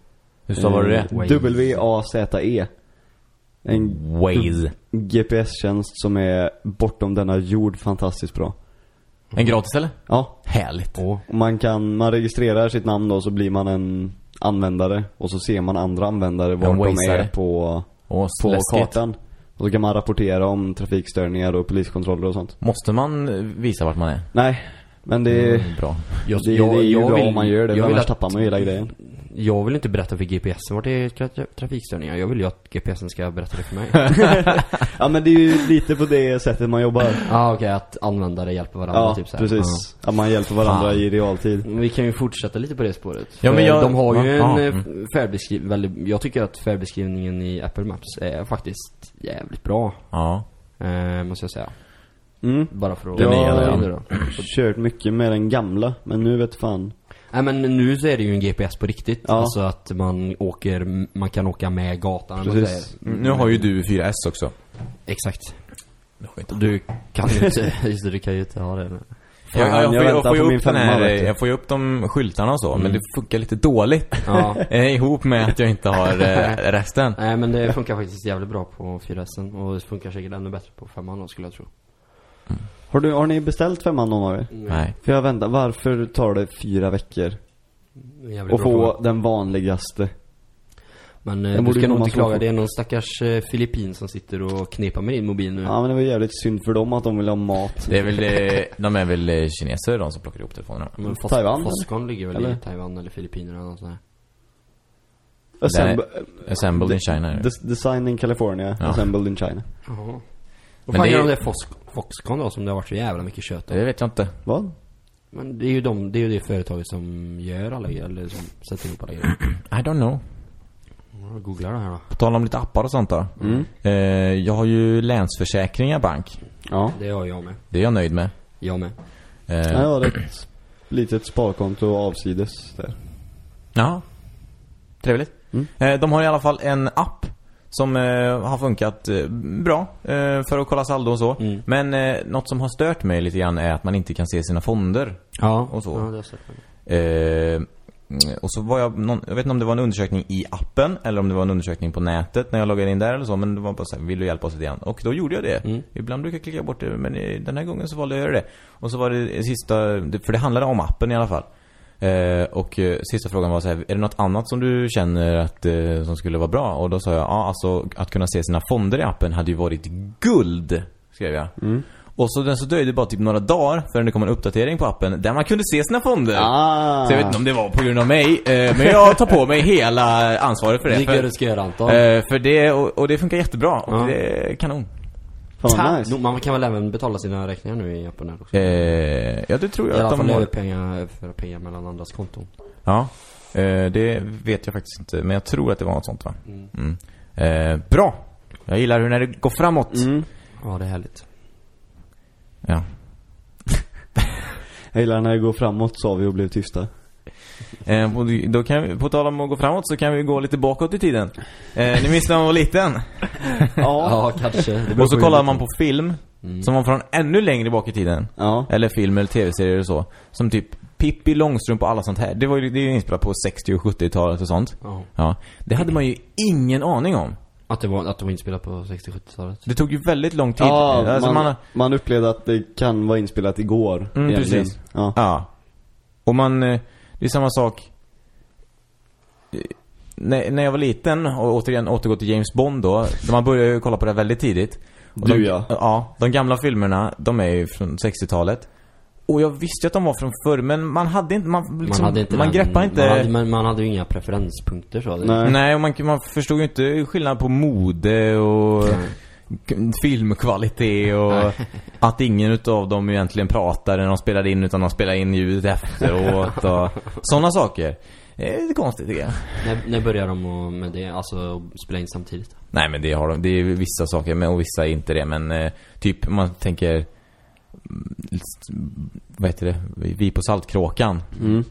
Hur stavar du det? Eh. W-A-Z-E. En Waze. GPS-tjänst som är bortom denna jord fantastiskt bra. En gratis eller? Ja, Härligt. Och man kan, man registrerar sitt namn då så blir man en användare och så ser man andra användare vart de är på, Åh, på läskigt. kartan. Och så kan man rapportera om trafikstörningar och poliskontroller och sånt. Måste man eh, visa vart man är? Nej, men det, Mm, bra. Jag, det, det är ju bra vill- om man gör det, jag annars att- tappar man ju hela grejen. Jag vill inte berätta för GPSen vart det är tra- trafikstörningar. Jag vill ju att GPSen ska berätta det för mig. Ja men det är ju lite på det sättet man jobbar. Ja ah, okej, att användare hjälper varandra Ja, typ så här. precis. Att man hjälper varandra Fan. i realtid. Men Vi kan ju fortsätta lite på det spåret. Ja, men jag- De har ju en eh, mm. färdbeskrivning, väldigt, jag tycker att färdbeskrivningen i Apple Maps är faktiskt jävligt bra. Ja. Eh, måste jag säga. Mm. Bara för att... Den nya, Ja, ja. då. Kört mycket med den gamla, men nu vet fan. Nej men nu så är det ju en GPS på riktigt. Ja. Alltså att man åker, man kan åka med gatan. Precis. Mm, Nu har ju du 4S också. Exakt. Du kan ju inte, just det, du kan ju inte ha det. Fan, Jag, jag, jag får, jag, får ju upp den femma, här, jag får ju upp de skyltarna och så, Mm. men det funkar lite dåligt. Ja. eh, ihop med att jag inte har eh, resten. Nej men det funkar faktiskt jävligt bra på 4S och det funkar säkert ännu bättre på 5 då skulle jag tro. Har, du, har ni beställt femman någon av er? Nej. För jag väntar, varför tar det fyra veckor? Jävligt bra få fråga. den vanligaste? Men eh, Den du borde ska nog komma inte klaga, det är någon stackars eh, filippin som sitter och knepar med din mobil nu. Ja men det var jävligt synd för dem att de vill ha mat. Det är väl, eh, de är väl eh, kineser de som plockar ihop telefonerna. Men Fos- Taiwan, Foxconn ligger väl eller? i Taiwan eller Filippinerna eller något sånt där. Assemb- Assembled in China. Des- Design in California, Ja. assembled in China. Jaha. Vad Men fan det gör är- de där Fox- Foxconn då som det har varit så jävla mycket kött om? Det vet jag inte. Vad? Men det är ju de, det är ju det företaget som gör alla grejer, eller som sätter ihop alla grejer. I don't know. Jag googlar det här då. På tal om lite appar och sånt då. Mm. Eh, jag har ju Länsförsäkringar Bank. Ja. Det har jag med. Det är jag nöjd med. Jag med. Eh, Jag har ett litet sparkonto avsides där. Ja. Trevligt. Mm. Eh, de har i alla fall en app som eh, har funkat eh, bra eh, för att kolla saldo och så. Mm. Men eh, något som har stört mig lite grann är att man inte kan se sina fonder. Ja. Och så. Ja, det har jag sett. Eh, och så var jag, någon, jag vet inte om det var en undersökning i appen eller om det var en undersökning på nätet när jag loggade in där eller så. Men det var bara så här, vill du hjälpa oss lite grann? Och då gjorde jag det. Mm. Ibland brukar jag klicka bort det, men eh, den här gången så valde jag att göra det. Och så var det sista, det- för det handlade om appen i alla fall. Eh, och eh, sista frågan var så här, är det något annat som du känner att, eh, som skulle vara bra? Och då sa jag, ja alltså att kunna se sina fonder i appen hade ju varit guld, skrev jag. Mm. Och så den så dröjde bara typ några dagar förrän det kom en uppdatering på appen där man kunde se sina fonder. Ah! Så jag vet inte om det var på grund av mig, eh, men jag tar på mig hela ansvaret för Det det. För, du ska göra Anton. eh, för det, och, och det funkar jättebra. Och Ja. det är kanon. Fan nice. Man kan väl även betala sina räkningar nu i här också? Eh, ja, det tror I jag alla att fall de har. överpengar, överföra pengar mellan andras konton. Ja, eh, det vet jag faktiskt inte. Men jag tror att det var något sånt va? Mm. Mm. Eh, bra! Jag gillar hur när det går framåt. Mm. Ja, det är härligt. Ja. Jag gillar när det går framåt sa vi och blev tysta. Eh, och då kan vi, på tal om att gå framåt så kan vi gå lite bakåt i tiden. Eh, ni minns när man var liten? Ja, kanske. Det beror Och så kollar hur- man på film Mm. som var från ännu längre bak i tiden. Ja. Eller film eller tv-serier och så. Som typ Pippi Långstrump och alla sånt här. Det var ju det är ju inspelat på 60 och 70-talet och sånt. Ja. Ja. Det hade man ju ingen aning om. Att det var, att det var inspelat på 60-70-talet. Det tog ju väldigt lång tid. Ja, Alltså, man, man, man, upplevde att det kan vara inspelat igår. Mm, egentligen. precis. Ja. Ja. Och man, eh, det är samma sak. När, när jag var liten, och återigen återgå till James Bond då, då man började ju kolla på det väldigt tidigt. Och Du, de, ja. Ja, de gamla filmerna, de är ju från 60-talet. Och jag visste att de var från förr, men man hade inte, man, liksom, Man hade inte man den, greppade inte... Man hade, men man hade ju inga preferenspunkter så. Nej. Nej, och man, man förstod ju inte skillnad på mode och filmkvalitet och att ingen utav dem egentligen pratade när de spelade in utan de spelade in ljudet efteråt och sådana saker. Det är lite konstigt tycker jag. När, när började de med det? Alltså spela in samtidigt? Nej men det har de, det är vissa saker men och vissa är inte det men eh, typ man tänker mm, vad heter det? Vi på Saltkråkan. Mm.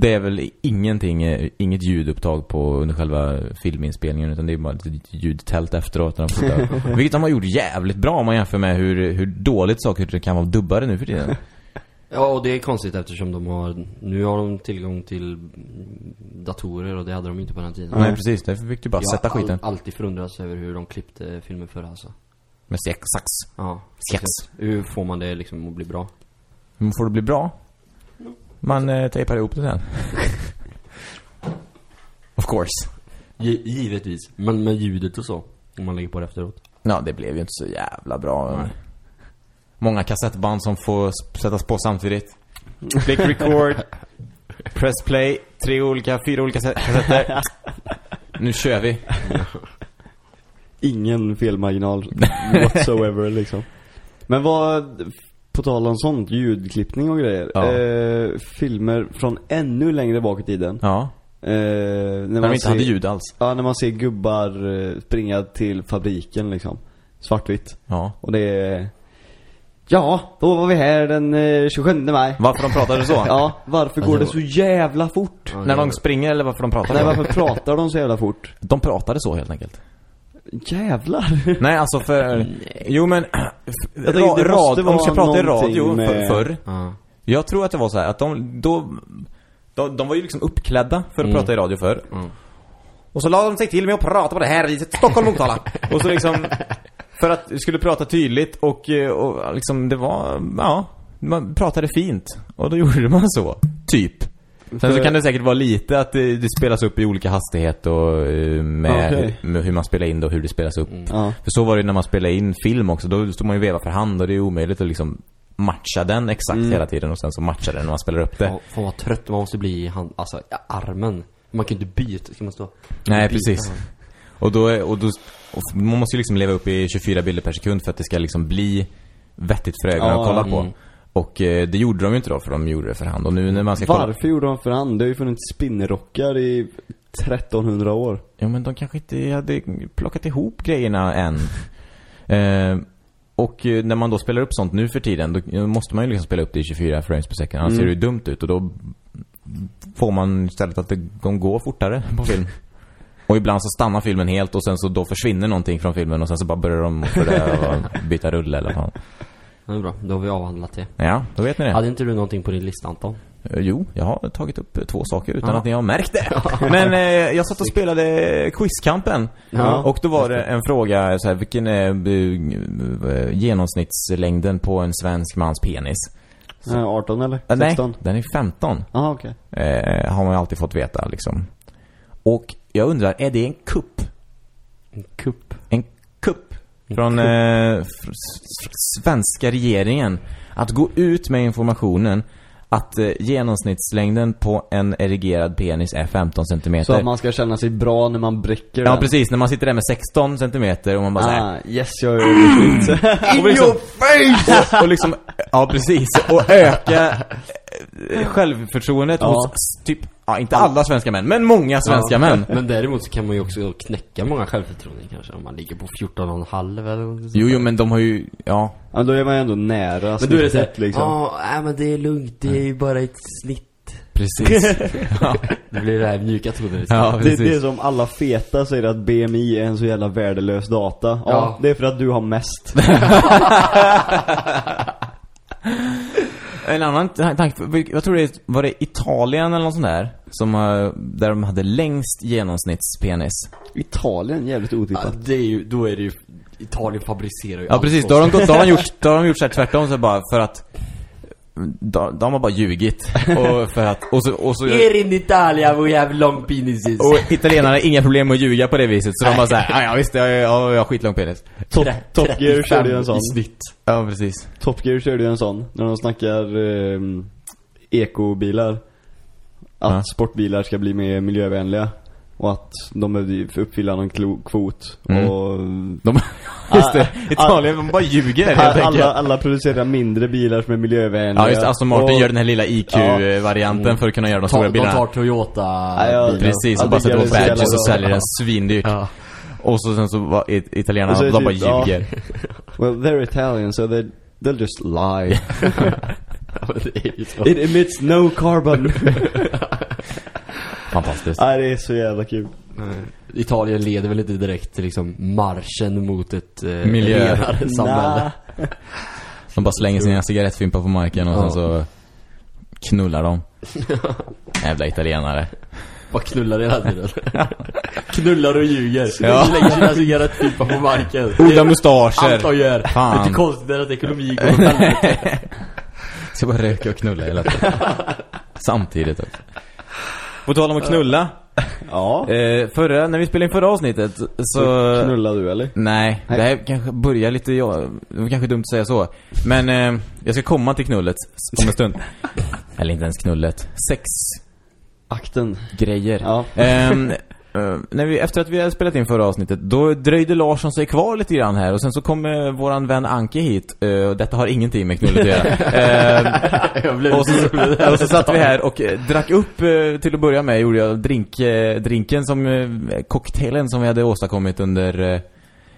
Det är väl ingenting, eh, inget ljudupptag på under själva filminspelningen utan det är bara ett ljudtält efteråt när de fotar. Vilket de har gjort jävligt bra om man jämför med hur, hur dåligt saker kan vara dubbade nu för tiden. Ja, och det är konstigt eftersom de har... Nu har de tillgång till datorer och det hade de inte på den tiden. Nej precis, därför fick du bara sätta Jag har skiten. all, alltid förundrats över hur de klippte filmer förr alltså. Med sex, sax. Ja. Sex. Hur får man det liksom att bli bra? Men får det bli bra? Man eh, tejpar ihop det sen. of course. Gi- givetvis. Men med ljudet och så. Om man lägger på det efteråt. Ja, det blev ju inte så jävla bra. Många kassettband som får sättas på samtidigt. Click record. Press play. Tre olika, fyra olika se- kassetter. Nu kör vi. Ingen felmarginal whatsoever liksom. Men vad, på tal om sånt, ljudklippning och grejer. Ja. Eh, filmer från ännu längre bak i tiden. Ja. Eh, när, När de inte hade ljud alls. Ja, när man ser gubbar eh, springa till fabriken liksom. Svartvitt. Ja. Och det är... Ja, då var vi här den eh, 27 maj. Varför de pratade så? Ja, varför går det så jävla fort? När de springer eller varför de pratar Nej, varför pratar de så jävla fort? De pratade så helt enkelt. Jävlar! Nej, alltså för... Jo men... Jag Ra, rad, om du ska prata i radio med- för, förr. Ja. Jag tror att det var så här att de, då, de, de var ju liksom uppklädda för att Mm. prata i radio förr. Mm. Och så la de sig till med att prata på det här viset, Stockholm Motala. och så liksom, för att vi skulle prata tydligt och, eh, och liksom det var, ja, man pratade fint. Och då gjorde man så, typ. Sen så kan det säkert vara lite att det, det spelas upp i olika hastighet och eh, med, Okej. med hur man spelar in det och hur det spelas upp. Ja. För så var det när man spelade in film också, då stod man ju veva för hand och det är omöjligt att liksom matcha den exakt Mm. hela tiden och sen så matcha den när man spelar upp det. Fan, fan vad trött man måste bli i hand, alltså armen. Man kan ju inte byta, ska man stå? Nej, precis. hand? Och då, är- och då och man måste ju liksom leva upp i 24 bilder per sekund för att det ska liksom bli vettigt för ögonen Ja, att kolla på. mm. Och eh, det gjorde de ju inte då för de gjorde det för hand. Och nu när man ska kolla... Varför gjorde de för hand? Det har ju funnits spinnrockar i 1300 år. Ja men de kanske inte hade plockat ihop grejerna än. Eh, och eh, när man då spelar upp sånt nu för tiden, då måste man ju liksom spela upp det i 24 frames per second. Annars Mm. ser det ju dumt ut och då får man istället att det de går fortare på film. Och ibland så stannar filmen helt och sen så då försvinner någonting från filmen och sen så bara börjar de och byta rulle eller vad. Ja, det är bra, då har vi avhandlat det. Ja, då vet ni det. Hade inte du någonting på din lista Anton? Eh, Jo, jag har tagit upp eh, två saker utan Ja. att ni har märkt det. Men eh, jag satt och spelade Quizkampen. Ja. Och då var det en fråga så här, vilken är eh, genomsnittslängden på en svensk mans penis? Eh, 18 eller? Eh, Nej, 16? den är 15. Jaha, okej. Eh, har man ju alltid fått veta liksom. Och jag undrar, är det en kupp? En kupp. Från eh, fr- s- svenska regeringen att gå ut med informationen att eh, genomsnittslängden på en erigerad penis är 15 centimeter. Så att man ska känna sig bra när man bräcker Ja den. precis, när man sitter där med 16 centimeter och man bara såhär Ah, yes, jag är överskritt. In your face! Och, och liksom, ja precis, och öka eh, självförtroendet Ja. hos typ, ja inte alla svenska män, men många svenska Ja, män. Men däremot så kan man ju också knäcka många självförtroenden kanske om man ligger på 14,5 eller något sånt Jo, jo men de har ju, ja. Ja, då är man ju ändå nära Men då är det såhär, liksom. ja, nej men det är lugnt, det är ju bara ett snitt. Precis. ja, Det blir det här mjuka toner ja Det, det är som alla feta säger att BMI är en så jävla värdelös data. Ja, Ja. det är för att du har mest. En annan tanke, jag tror det var det Italien eller något sånt där som där de hade längst genomsnittspenis. Italien, jävligt Ja, otippat. det är ju, då är det ju, Italien fabricerar ju Ja allt precis, då har de gått, då har de gjort, då har de gjort så här tvärtom så bara för att de, de har bara ljugit. Och, för att, och så, och så, Here in Italia we have long penises. och italienarna har inga problem med att ljuga på det viset. Så de bara såhär, ja ja visst, jag, jag, jag har skitlång penis. Top, Top Gear 35 körde ju en sån. i snitt. Ja, precis. Top Gear körde ju en sån. När de snackar eh, ekobilar. Att Ja. sportbilar ska bli mer miljövänliga. Och att de behöver uppfylla någon klo- kvot. Mm. Och De, just det, Italien, de bara ljuger helt alla, alla producerar mindre bilar som är miljövänliga. Ja just det, Aston Martin Och- gör den här lilla IQ-varianten för att kunna göra de stora de bilarna. tar Toyota Ja, ja. Precis, och Ja, bara sätter på är så jävla badges och säljer den svindyrt. Ja. Och så sen så var it- italienarna, de bara typ, ja. ljuger. Well, they're Italian so they, they'll just lie. Ja. It emits no carbon. Fantastiskt. Nej, det är så jävla kul. Italien leder väl inte direkt till liksom marschen mot ett eh, Miljö. samhälle. De bara slänger sina cigarettfimpar på marken och sen Ja. så knullar de. Jävla italienare. Vad knullar hela tiden? knullar och ljuger. Ja. Slänger sina cigarettpipa på marken. Odla mustascher. Allt de gör. Fan. Det är inte konstigt att ekonomi går åt helvete. Ska bara röka och knulla hela tiden. Samtidigt också. På tal om att knulla. Ja. Eh, förra, när vi spelade in förra avsnittet så... Knullar du eller? Nej, det här kanske börjar lite, ja, det var kanske dumt att säga så. Men eh, jag ska komma till knullet om en stund. Eller inte ens knullet. Sex Akten. grejer. Ja. Ehm, eh, när vi, efter att vi hade spelat in förra avsnittet, då dröjde Larsson sig kvar lite grann här och sen så kom eh, våran vän Anke hit. eh, och detta har ingenting med knullet att göra. Blev och, så, och så satt vi här och eh, drack upp eh, till att börja med gjorde jag drink, eh, drinken som eh, cocktailen som vi hade åstadkommit under eh,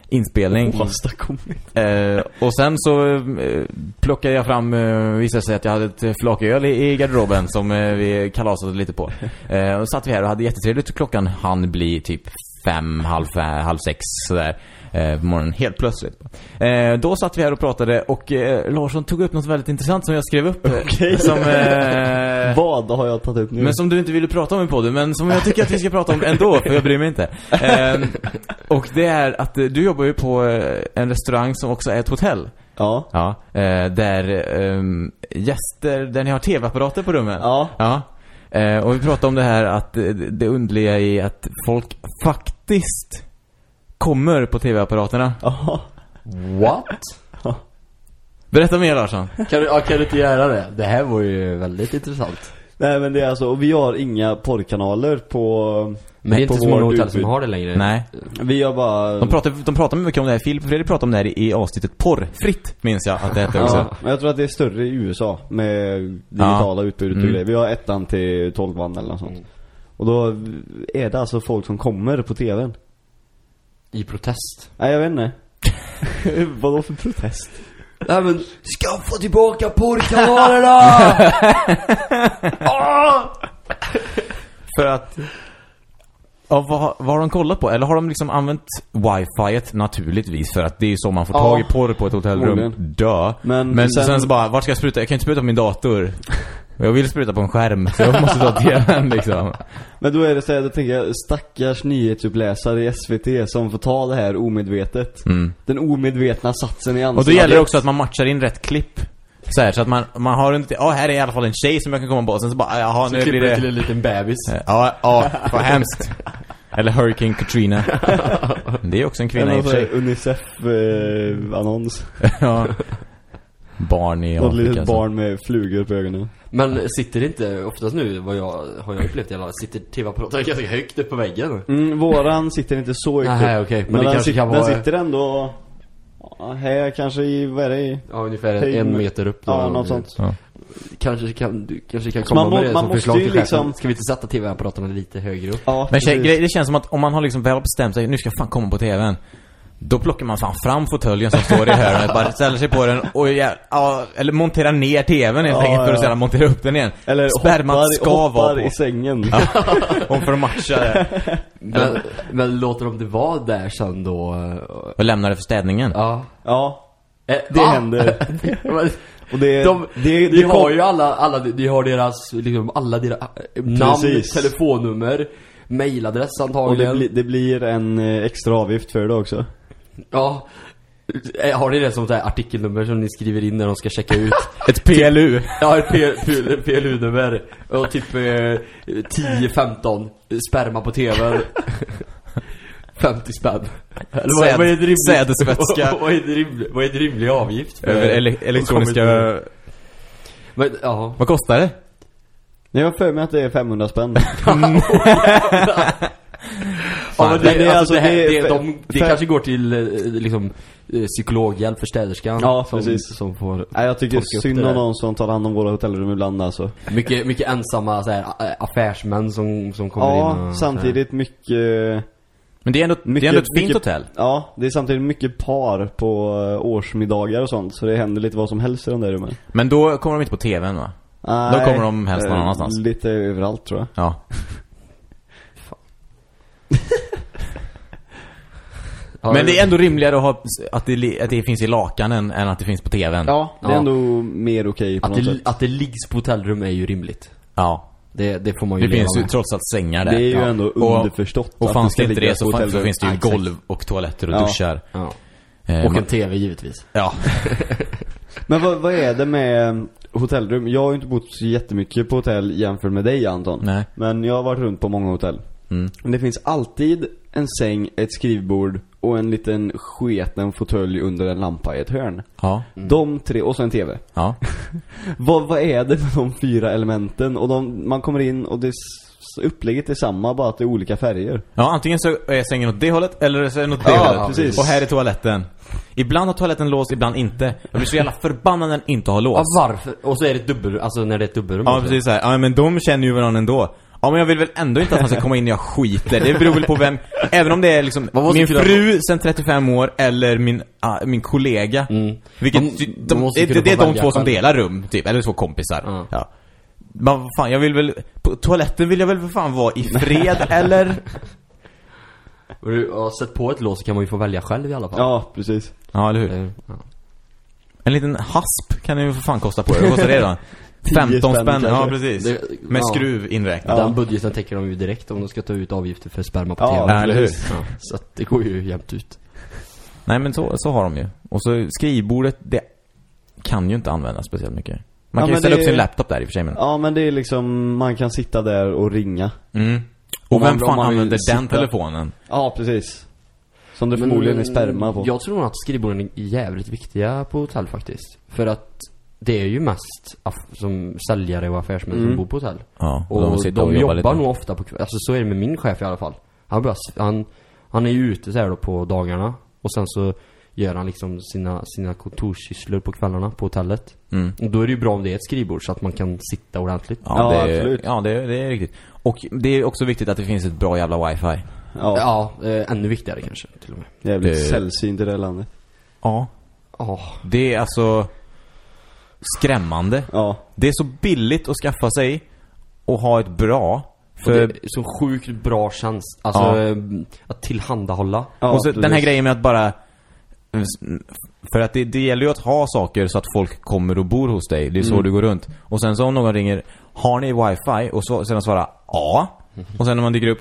inspelning. Åstadkommit. Eh, och sen så eh, plockade jag fram, eh, visade sig att jag hade ett flak öl i, i garderoben som eh, vi kalasade lite på. Eh, och satt vi här och hade jättetrevligt. Klockan hann bli typ fem, halv, halv sex sådär. Eh, på morgonen, helt plötsligt. Eh, då satt vi här och pratade och eh, Larsson tog upp något väldigt intressant som jag skrev upp. Okej. Som, eh, Vad har jag tagit upp nu? men som du inte ville prata om i podden, men som jag tycker att vi ska prata om ändå, för jag bryr mig inte. Ehm, och det är att eh, du jobbar ju på eh, en restaurang som också är ett hotell. Ja. Ja, eh, där ehm, gäster, där ni har tv-apparater på rummen. Ja. Ja. Och vi pratade om det här att det underliga i att folk faktiskt kommer på tv-apparaterna. Ja. What? Berätta mer Larsson. Kan du, ja, kan du inte göra det? Det här var ju väldigt intressant. Nej men det är alltså, och vi har inga porrkanaler på... Men det är inte så många hotell som har det längre. Nej. Vi har bara... De pratar, de pratar mycket om det här. Filip och Fredrik pratade om det här i, avsnittet Porrfritt, minns jag att det hette också. Ja, men jag tror att det är större i USA med digitala utbudet och Mm. grejer. Vi har ettan till tolvan eller något sånt. Och då är det alltså folk som kommer på tvn. I protest. Nej jag vet inte. Vadå för protest? Nej men, skaffa tillbaka porrkanalerna! För att... Ja, vad, vad har de kollat på? Eller har de liksom använt wifi naturligtvis? För att det är ju så man får Ja, tag i porr på ett hotellrum. Dö. Men Men sen, sen- så bara, vart ska jag spruta? Jag kan inte spruta på min dator. Och Jag vill spruta på en skärm, så jag måste ta tvn liksom. Men då är det så här, då tänker jag, stackars nyhetsuppläsare i SVT som får ta det här omedvetet. Mm. Den omedvetna satsen i Och ansiktet. då gäller det också att man matchar in rätt klipp. Så, här, så att man, man har inte, ja här är i alla fall en tjej som jag kan komma på. Sen så bara, jaha nu blir det till en liten bebis. Ja, ja, vad hemskt. Eller Hurricane Katrina. Det är också en kvinna i och för sig. Unicef-annons. Ja. Barn i Något Afrika. litet så. barn med flugor på ögonen. Men sitter inte, oftast nu, vad jag har jag upplevt i alla sitter tv-apparaten ganska högt upp på väggen? Mm, våran sitter inte så högt Nej, upp. okej. Men Men, det den, kanske sit- kan den vara- sitter ändå ja, här kanske i, vad är det i? Ja, ungefär en med- meter upp då. Ja, något sånt. Ja. Kanske kan, du kanske kan komma man må- med det man som måste förslag till chefen. liksom- Ska vi inte sätta tv-apparaterna lite högre upp? Ja, Men det känns som att om man har liksom väl bestämt sig, nu ska jag fan komma på tvn. Då plockar man fan fram fåtöljen som står i hörnet, bara ställer sig på den och ja, ja, eller monterar ner tvn helt Ja, enkelt för att ja. sedan montera upp den igen. Eller Spermat hoppar, ska hoppar vara på. i sängen. Om för att matcha det. Men, men låter de det vara där sen då? Och lämnar det för städningen. Ja. Ja, Eh, det va? händer. Och det, de, det, de det har kom- ju alla, alla, de har deras, liksom alla deras eh, namn, Precis. telefonnummer, mailadress Och det, antagligen. bli, det blir en eh, extra avgift för det också. Ja. Eh, Har ni det som så här artikelnummer som ni skriver in när de ska checka ut? Ett PLU. Ja, ett PLU-nummer. Och typ eh, 10-15 sperma på TV. 50 spänn. Eller vad, är- vad är det rimligt? Sädesvätska. vad, är det rimlig, vad är det rimlig avgift? för- Över ele elektroniska... Men, ja. Vad kostar det? Jag har för mig att det är 500 spänn. Ja, men det, det alltså, alltså- det, här, det det, de, det kanske går till eh, liksom eh, psykologhjälp för städerskan. Ja, som, precis. Som får Nej, jag tycker synd det om någon som tar hand om våra hotellrum ibland alltså. mycket, mycket ensamma så här, affärsmän som, som kommer in Ja, samtidigt mycket... Men det är ändå, det Mycket- är ändå ett fint mycket- hotell. Ja, det är samtidigt mycket par på eh, årsmiddagar och sånt. Så det händer lite vad som helst i de där rummen. Men då kommer de inte på TVn va? Nej, kommer de helst någon annanstans. Lite överallt tror jag. Ja. Ja, Men det är ändå rimligare att, ha, att, det, att det finns i lakanen än att det finns på TVn. Ja, det är Ja. ändå mer okej på att något det, sätt. att det liggs på hotellrum är ju rimligt. Ja. Det, det får man ju Det leva finns ju med. trots allt sängar där. Det är ju ja. ändå Och- underförstått. Och att fanns ska det inte ligga det så, på fan, så hotellrum. finns det ju Ja, exakt. golv och toaletter och Ja. duschar. Ja. Eh, Och man- en TV givetvis. Ja. Men vad, vad är det med hotellrum? Jag har ju inte bott så jättemycket på hotell jämfört med dig Anton. Nej. Men jag har varit runt på många hotell. Mm. Men det finns alltid en säng, ett skrivbord och en liten sketen fåtölj under en lampa i ett hörn. Ja. De tre, och så en TV. Ja. Vad, vad är det med de fyra elementen? Och de, man kommer in och det upplägget är samma, bara att det är olika färger. Ja, antingen så är sängen åt det hållet eller så är den åt det Ja, hållet. precis. Och här är toaletten. Ibland har toaletten låst, ibland inte. Jag blir så jävla förbannad när den inte har Ja, låst. varför? Och så är det dubbel, alltså när det är ett dubbelrum Ja, precis så här. Ja, men de känner ju varandra ändå. Ja, men jag vill väl ändå inte att han ska komma in när jag skiter. Det beror väl på vem, även om det är liksom min fru sen 35 år eller min, ah, min kollega. Mm. Vilket, de, man måste det, är de två som delar rum, typ. Eller två kompisar. Ja. Ja. Men fan, jag vill väl, på toaletten vill jag väl för fan vara i fred, eller? Och du har sett på ett lås så kan man ju få välja själv i alla fall. Ja, precis. Ja, eller hur? Eh, ja. En liten hasp kan det ju för fan kosta på er. Vad kostar det då? 10 15 spänn spänn, ja precis. Det- Med ja. skruv inräknat. Den budgeten täcker de ju direkt om de ska ta ut avgifter för sperma på Ja, TV. Eller hur? Ja, så att det går ju jämnt ut. Nej men så, så har de ju. Och så skrivbordet, det kan ju inte användas speciellt mycket. Man Ja, kan ju ställa upp sin laptop där i och för sig men. Ja, men det är liksom, man kan sitta där och ringa. Mm. Och Om vem man- fan använder den sitta- telefonen? Ja, precis. Som det förmodligen är sperma på. Jag tror nog att skrivborden är jävligt viktiga på hotell faktiskt. För att det är ju mest som säljare och affärsmän som Mm. bor på hotell. Ja, Och, de de, och jobbar, lite. nog ofta på kvällen. Alltså så är det med min chef i alla fall. Han, bara, han, han är ju ute så här då på dagarna. Och sen så gör han liksom sina, sina kontorssysslor på kvällarna på hotellet. Mm. Och då är det ju bra om det är ett skrivbord så att man kan sitta ordentligt. Ja, Ja, det absolut. Ja, det, är- det är riktigt. Och det är också viktigt att det finns ett bra jävla wifi. Ja, Ja, eh, ännu viktigare kanske till och med. jävligt det- sällsynt i det här landet. Ja. Ja. Det är alltså skrämmande. Ja. Det är så billigt att skaffa sig och ha ett bra. För det är så sjukt bra tjänst. Alltså Ja. eh, att tillhandahålla. ja och så den här grejen med att bara för att det, det gäller ju att ha saker så att folk kommer och bor hos dig. Det är så Mm. du går runt. Och sen så om någon ringer, har ni wifi? Och så, sen svarar ja. Och sen när man dyker upp,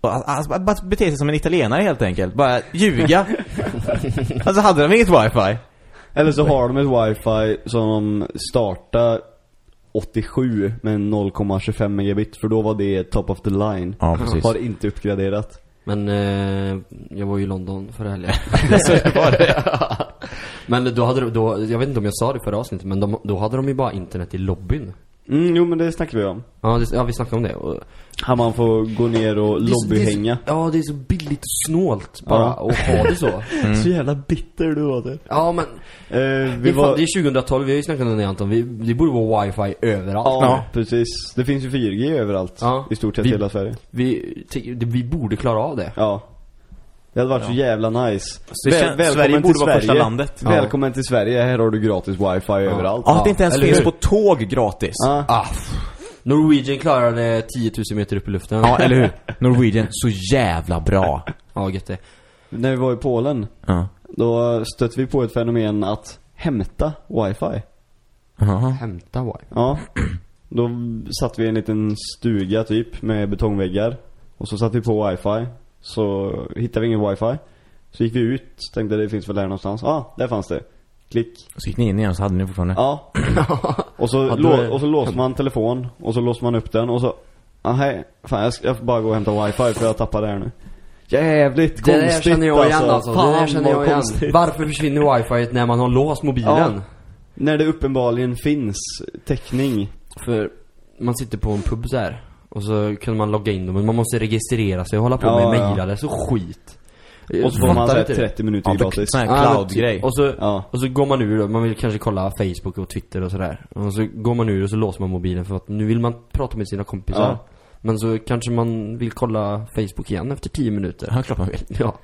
alltså, bara bete sig som en italienare helt enkelt. Bara ljuga. alltså hade de inget wifi? Eller så har de ett wifi som de startar 87 med 0,25 megabit för då var det top of the line. Ja, precis. Har inte uppgraderat. Men eh, jag var ju i London förra helgen. så var det. men då hade de, då, jag vet inte om jag sa det förra avsnittet, men de, då hade de ju bara internet i lobbyn. Mm, jo men det snackar vi om. Ja, det, ja vi snackade om det. Och, Här man får gå ner och Det lobbyhänga. Det ja, det är så billigt och snålt bara Ja. att ha det så. Så jävla bitter du var det. Ja, men Eh, det vi är, fan, var... det är 2012, vi har ju snackat om det Anton. Vi, det borde vara wifi överallt. Ja, precis. Det finns ju 4G överallt. Ja. I stort sett Vi- hela Sverige. Vi, det- vi borde klara av det. Ja. Det hade varit så jävla nice. Det känns- Sverige borde vara första landet. Ja. Välkommen till Sverige, här har du gratis wifi överallt. Ja, att det inte ens eller finns hur? på tåg gratis. Ja. Ah, Norwegian klarade 10 000 meter upp i luften. Ja, eller hur? Norwegian, så jävla bra. Ja, gött det. När vi var i Polen, Ja. då stötte vi på ett fenomen att hämta wifi. Jaha. Hämta wifi. Ja. Då satt vi i en liten stuga typ med betongväggar. Och så satte vi på wifi. Så hittade vi ingen wifi. Så gick vi ut, tänkte det finns väl där någonstans. Ja, ah, där fanns det. Klick. Så gick ni in igen så hade ni fortfarande. Ja. och, så Ja, är- och så låste man telefon och så låste man upp den och så Ah, hej. Fan jag, ska, jag får bara gå och hämta wifi för jag tappar det här nu. Jävligt Det där konstigt känner jag igen alltså. Fan, det där känner jag igen. konstigt. Varför försvinner wifi när man har låst mobilen? Ja. När det uppenbarligen finns täckning. För man sitter på en pub så här och så kan man logga in dem, men man måste registrera sig och hålla på Ja, med ja. mejladress och skit. Och så får man såhär inte det. 30 minuter Ja, gratis. sån här men cloud-grej. typ. Och så, Ja. och så går man ur då, man vill kanske kolla Facebook och Twitter och sådär. Och så går man ur och så låser man mobilen för att nu vill man prata med sina kompisar. Ja. Men så kanske man vill kolla Facebook igen efter 10 minuter. Ja, klart man vill. Ja.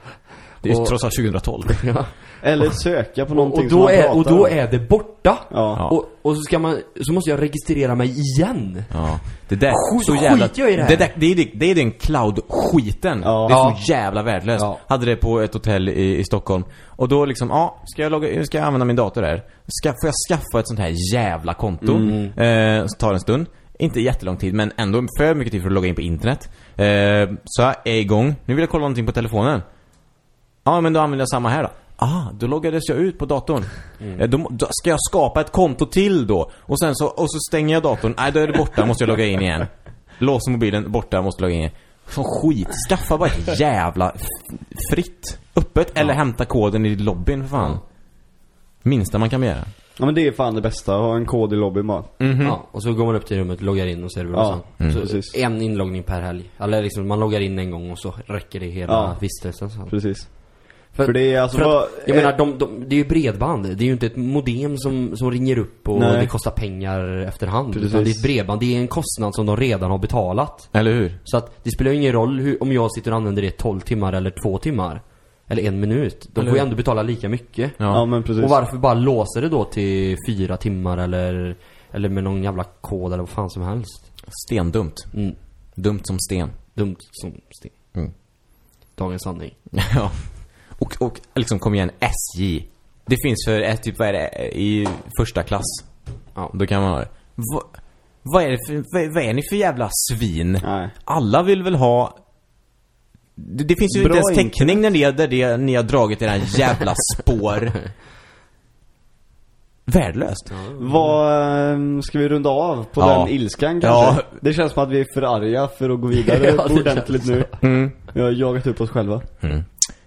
Det är Och- trots allt 2012. ja. Eller söka på någonting och, som då man är, och då är det borta. Ja. Och, och så ska man, så måste jag registrera mig igen. Ja. Det där, Skit- så jävla... skiter jag i det här. Det, där, det, är, det, är den cloud-skiten. Ja. Det är så jävla värdelöst. Hade det på ett hotell i, i Stockholm. Och då liksom, ja, ska jag, logga, ska jag använda min dator där? Ska, får jag skaffa ett sånt här jävla konto? Eh, så tar en stund. Inte jättelång tid, men ändå för mycket tid för att logga in på internet. Eh, så jag är igång. Nu vill jag kolla någonting på telefonen. Ja, men då använder jag samma här då. Ah, då loggades jag ut på datorn. Eh, Då, då ska jag skapa ett konto till då. Och sen så, och så stänger jag datorn. Nej, då är det borta. Måste jag logga in igen. Låser mobilen, borta, måste logga in igen. Sån skit. Skaffa bara ett jävla fritt. Öppet. Eller hämta koden i lobbyn för fan. Minsta man kan begära. ja men det är fan det bästa, ha en kod i lobbyn bara. Ja, och så går man upp till rummet, loggar in och server och Ja, sånt. så precis. En inloggning per helg. Eller liksom, man loggar in en gång och så räcker det hela Ja. vistelsen. Så. Precis. För det är alltså för att, Jag eh, menar, de, de, det är ju bredband. Det är ju inte ett modem som, som ringer upp och Nej. det kostar pengar efterhand. Precis. Utan det är ett bredband. Det är en kostnad som de redan har betalat. Eller hur? Så att det spelar ju ingen roll hur, om jag sitter och använder det 12 timmar eller 2 timmar. Eller en minut. De Eller får ju ändå betala lika mycket. Ja. Ja men precis. Och varför bara låsa det då till fyra timmar eller, eller med någon jävla kod eller vad fan som helst? Stendumt. Mm. Dumt som sten. Dumt som sten. Mm. Dagens sanning. Ja. Och, och liksom kom igen, SJ. Det finns för, eh, typ vad är det, i första klass. Ja. Då kan man ha det. Va, vad är det för, vad, vad är ni för jävla svin? Nej. Alla vill väl ha... Det, det finns ju Bra inte ens täckning när ni, har- där det, ni har dragit era jävla spår. Värdelöst. Vad, ehm, ska vi runda av på Ja. den ilskan kanske? Ja. Det känns som att vi är för arga för att gå vidare Ja, det ordentligt nu. Mm. Vi har jagat upp oss själva. Mm.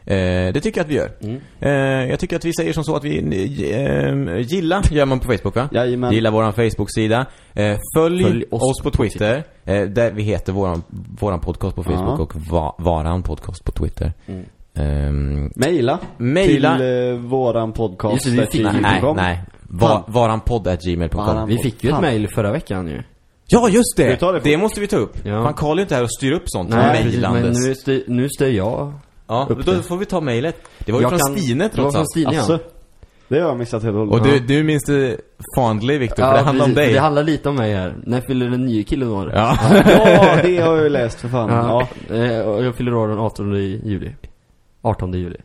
Eh, det tycker jag att vi gör. Mm. Eh, jag tycker att vi säger som så att vi eh, gilla gör man på Facebook va? Jajamän. Gilla våran Facebook-sida. Eh, följ, Följ oss, oss på på Twitter. Eh, där vi heter våran, våran podcast på Facebook Ja. och va, varan podcast på Twitter. Mm. Ehm, Maila. Maila. Till eh, våran podcast. Just vi fick- nej, gmail.com. nej. Va, Fan. varanpodd at gmail.com. Varan- Vi fick ju ett mail förra veckan ju. Ja, just det! det Det, måste vi ta upp. Ja. Fan, Carl är inte här och styr upp sånt. Nej, Nej, men nu, styr, nu styr jag. Ja, upp då det. får vi ta mejlet. Det var ju jag från kan- Stine Det var trots från allt. Stine Alltså, ja. det har jag missat helt och hållet. Och du, du minns det fondly, Viktor, för det handlar om precis, dig. Det handlar lite om mig här. När fyller den nya killen år? Ja. Ja, det har jag ju läst för fan. Ja. Ja. Eh, och jag fyller år den 18 juli. 18 juli.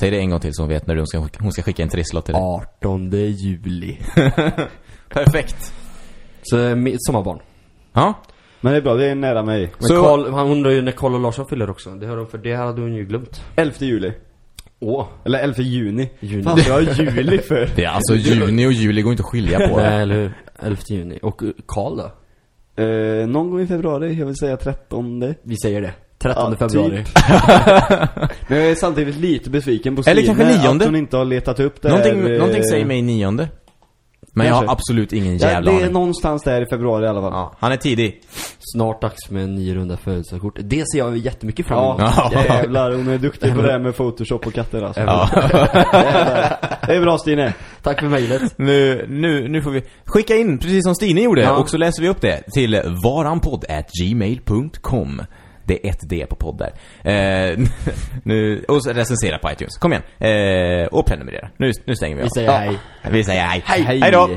Säg det en gång till så hon vet när hon ska, hon ska skicka en trisslott till dig. 18 juli. Perfekt. Så, eh, sommarbarn. Ja. Men det är bra, det är nära mig. Men Så- Carl, han undrar ju när Karl och Larsson fyller också. Det hör de för det hade hon ju glömt. 11 juli. Åh. Eller 11 juni. Juni. Fan, jag har juli för. Det är alltså juni och juli går inte att skilja på. Nej, eller hur? 11 juni. Och eh, Karl då? Eh, någon gång i februari, jag vill säga 13. Vi säger det. 13 Ja, februari. Men jag är samtidigt lite besviken på Eller Stine, kanske nionde. att hon inte har letat upp det Någonting, här, eh, någonting säger mig nionde. Men jag har absolut ingen Ja, jävla det är aning. någonstans där i februari i alla fall. Ja, han är tidig. Snart dags med en ny runda födelsedagskort. Det ser jag jättemycket fram emot. Ja, jävlar. Hon är duktig på det här med photoshop och katter alltså. Ja. Det är bra Stine. Tack för mejlet. Nu, nu, nu får vi skicka in, precis som Stine gjorde, Ja. och så läser vi upp det till varanpodd@gmail.com. Det är ett D på podd där. Eh, nu, och recensera på iTunes. Kom igen. Eh, och prenumerera. Nu, nu stänger vi av. Vi säger hej. Vi säger hej. Hej. Hej då!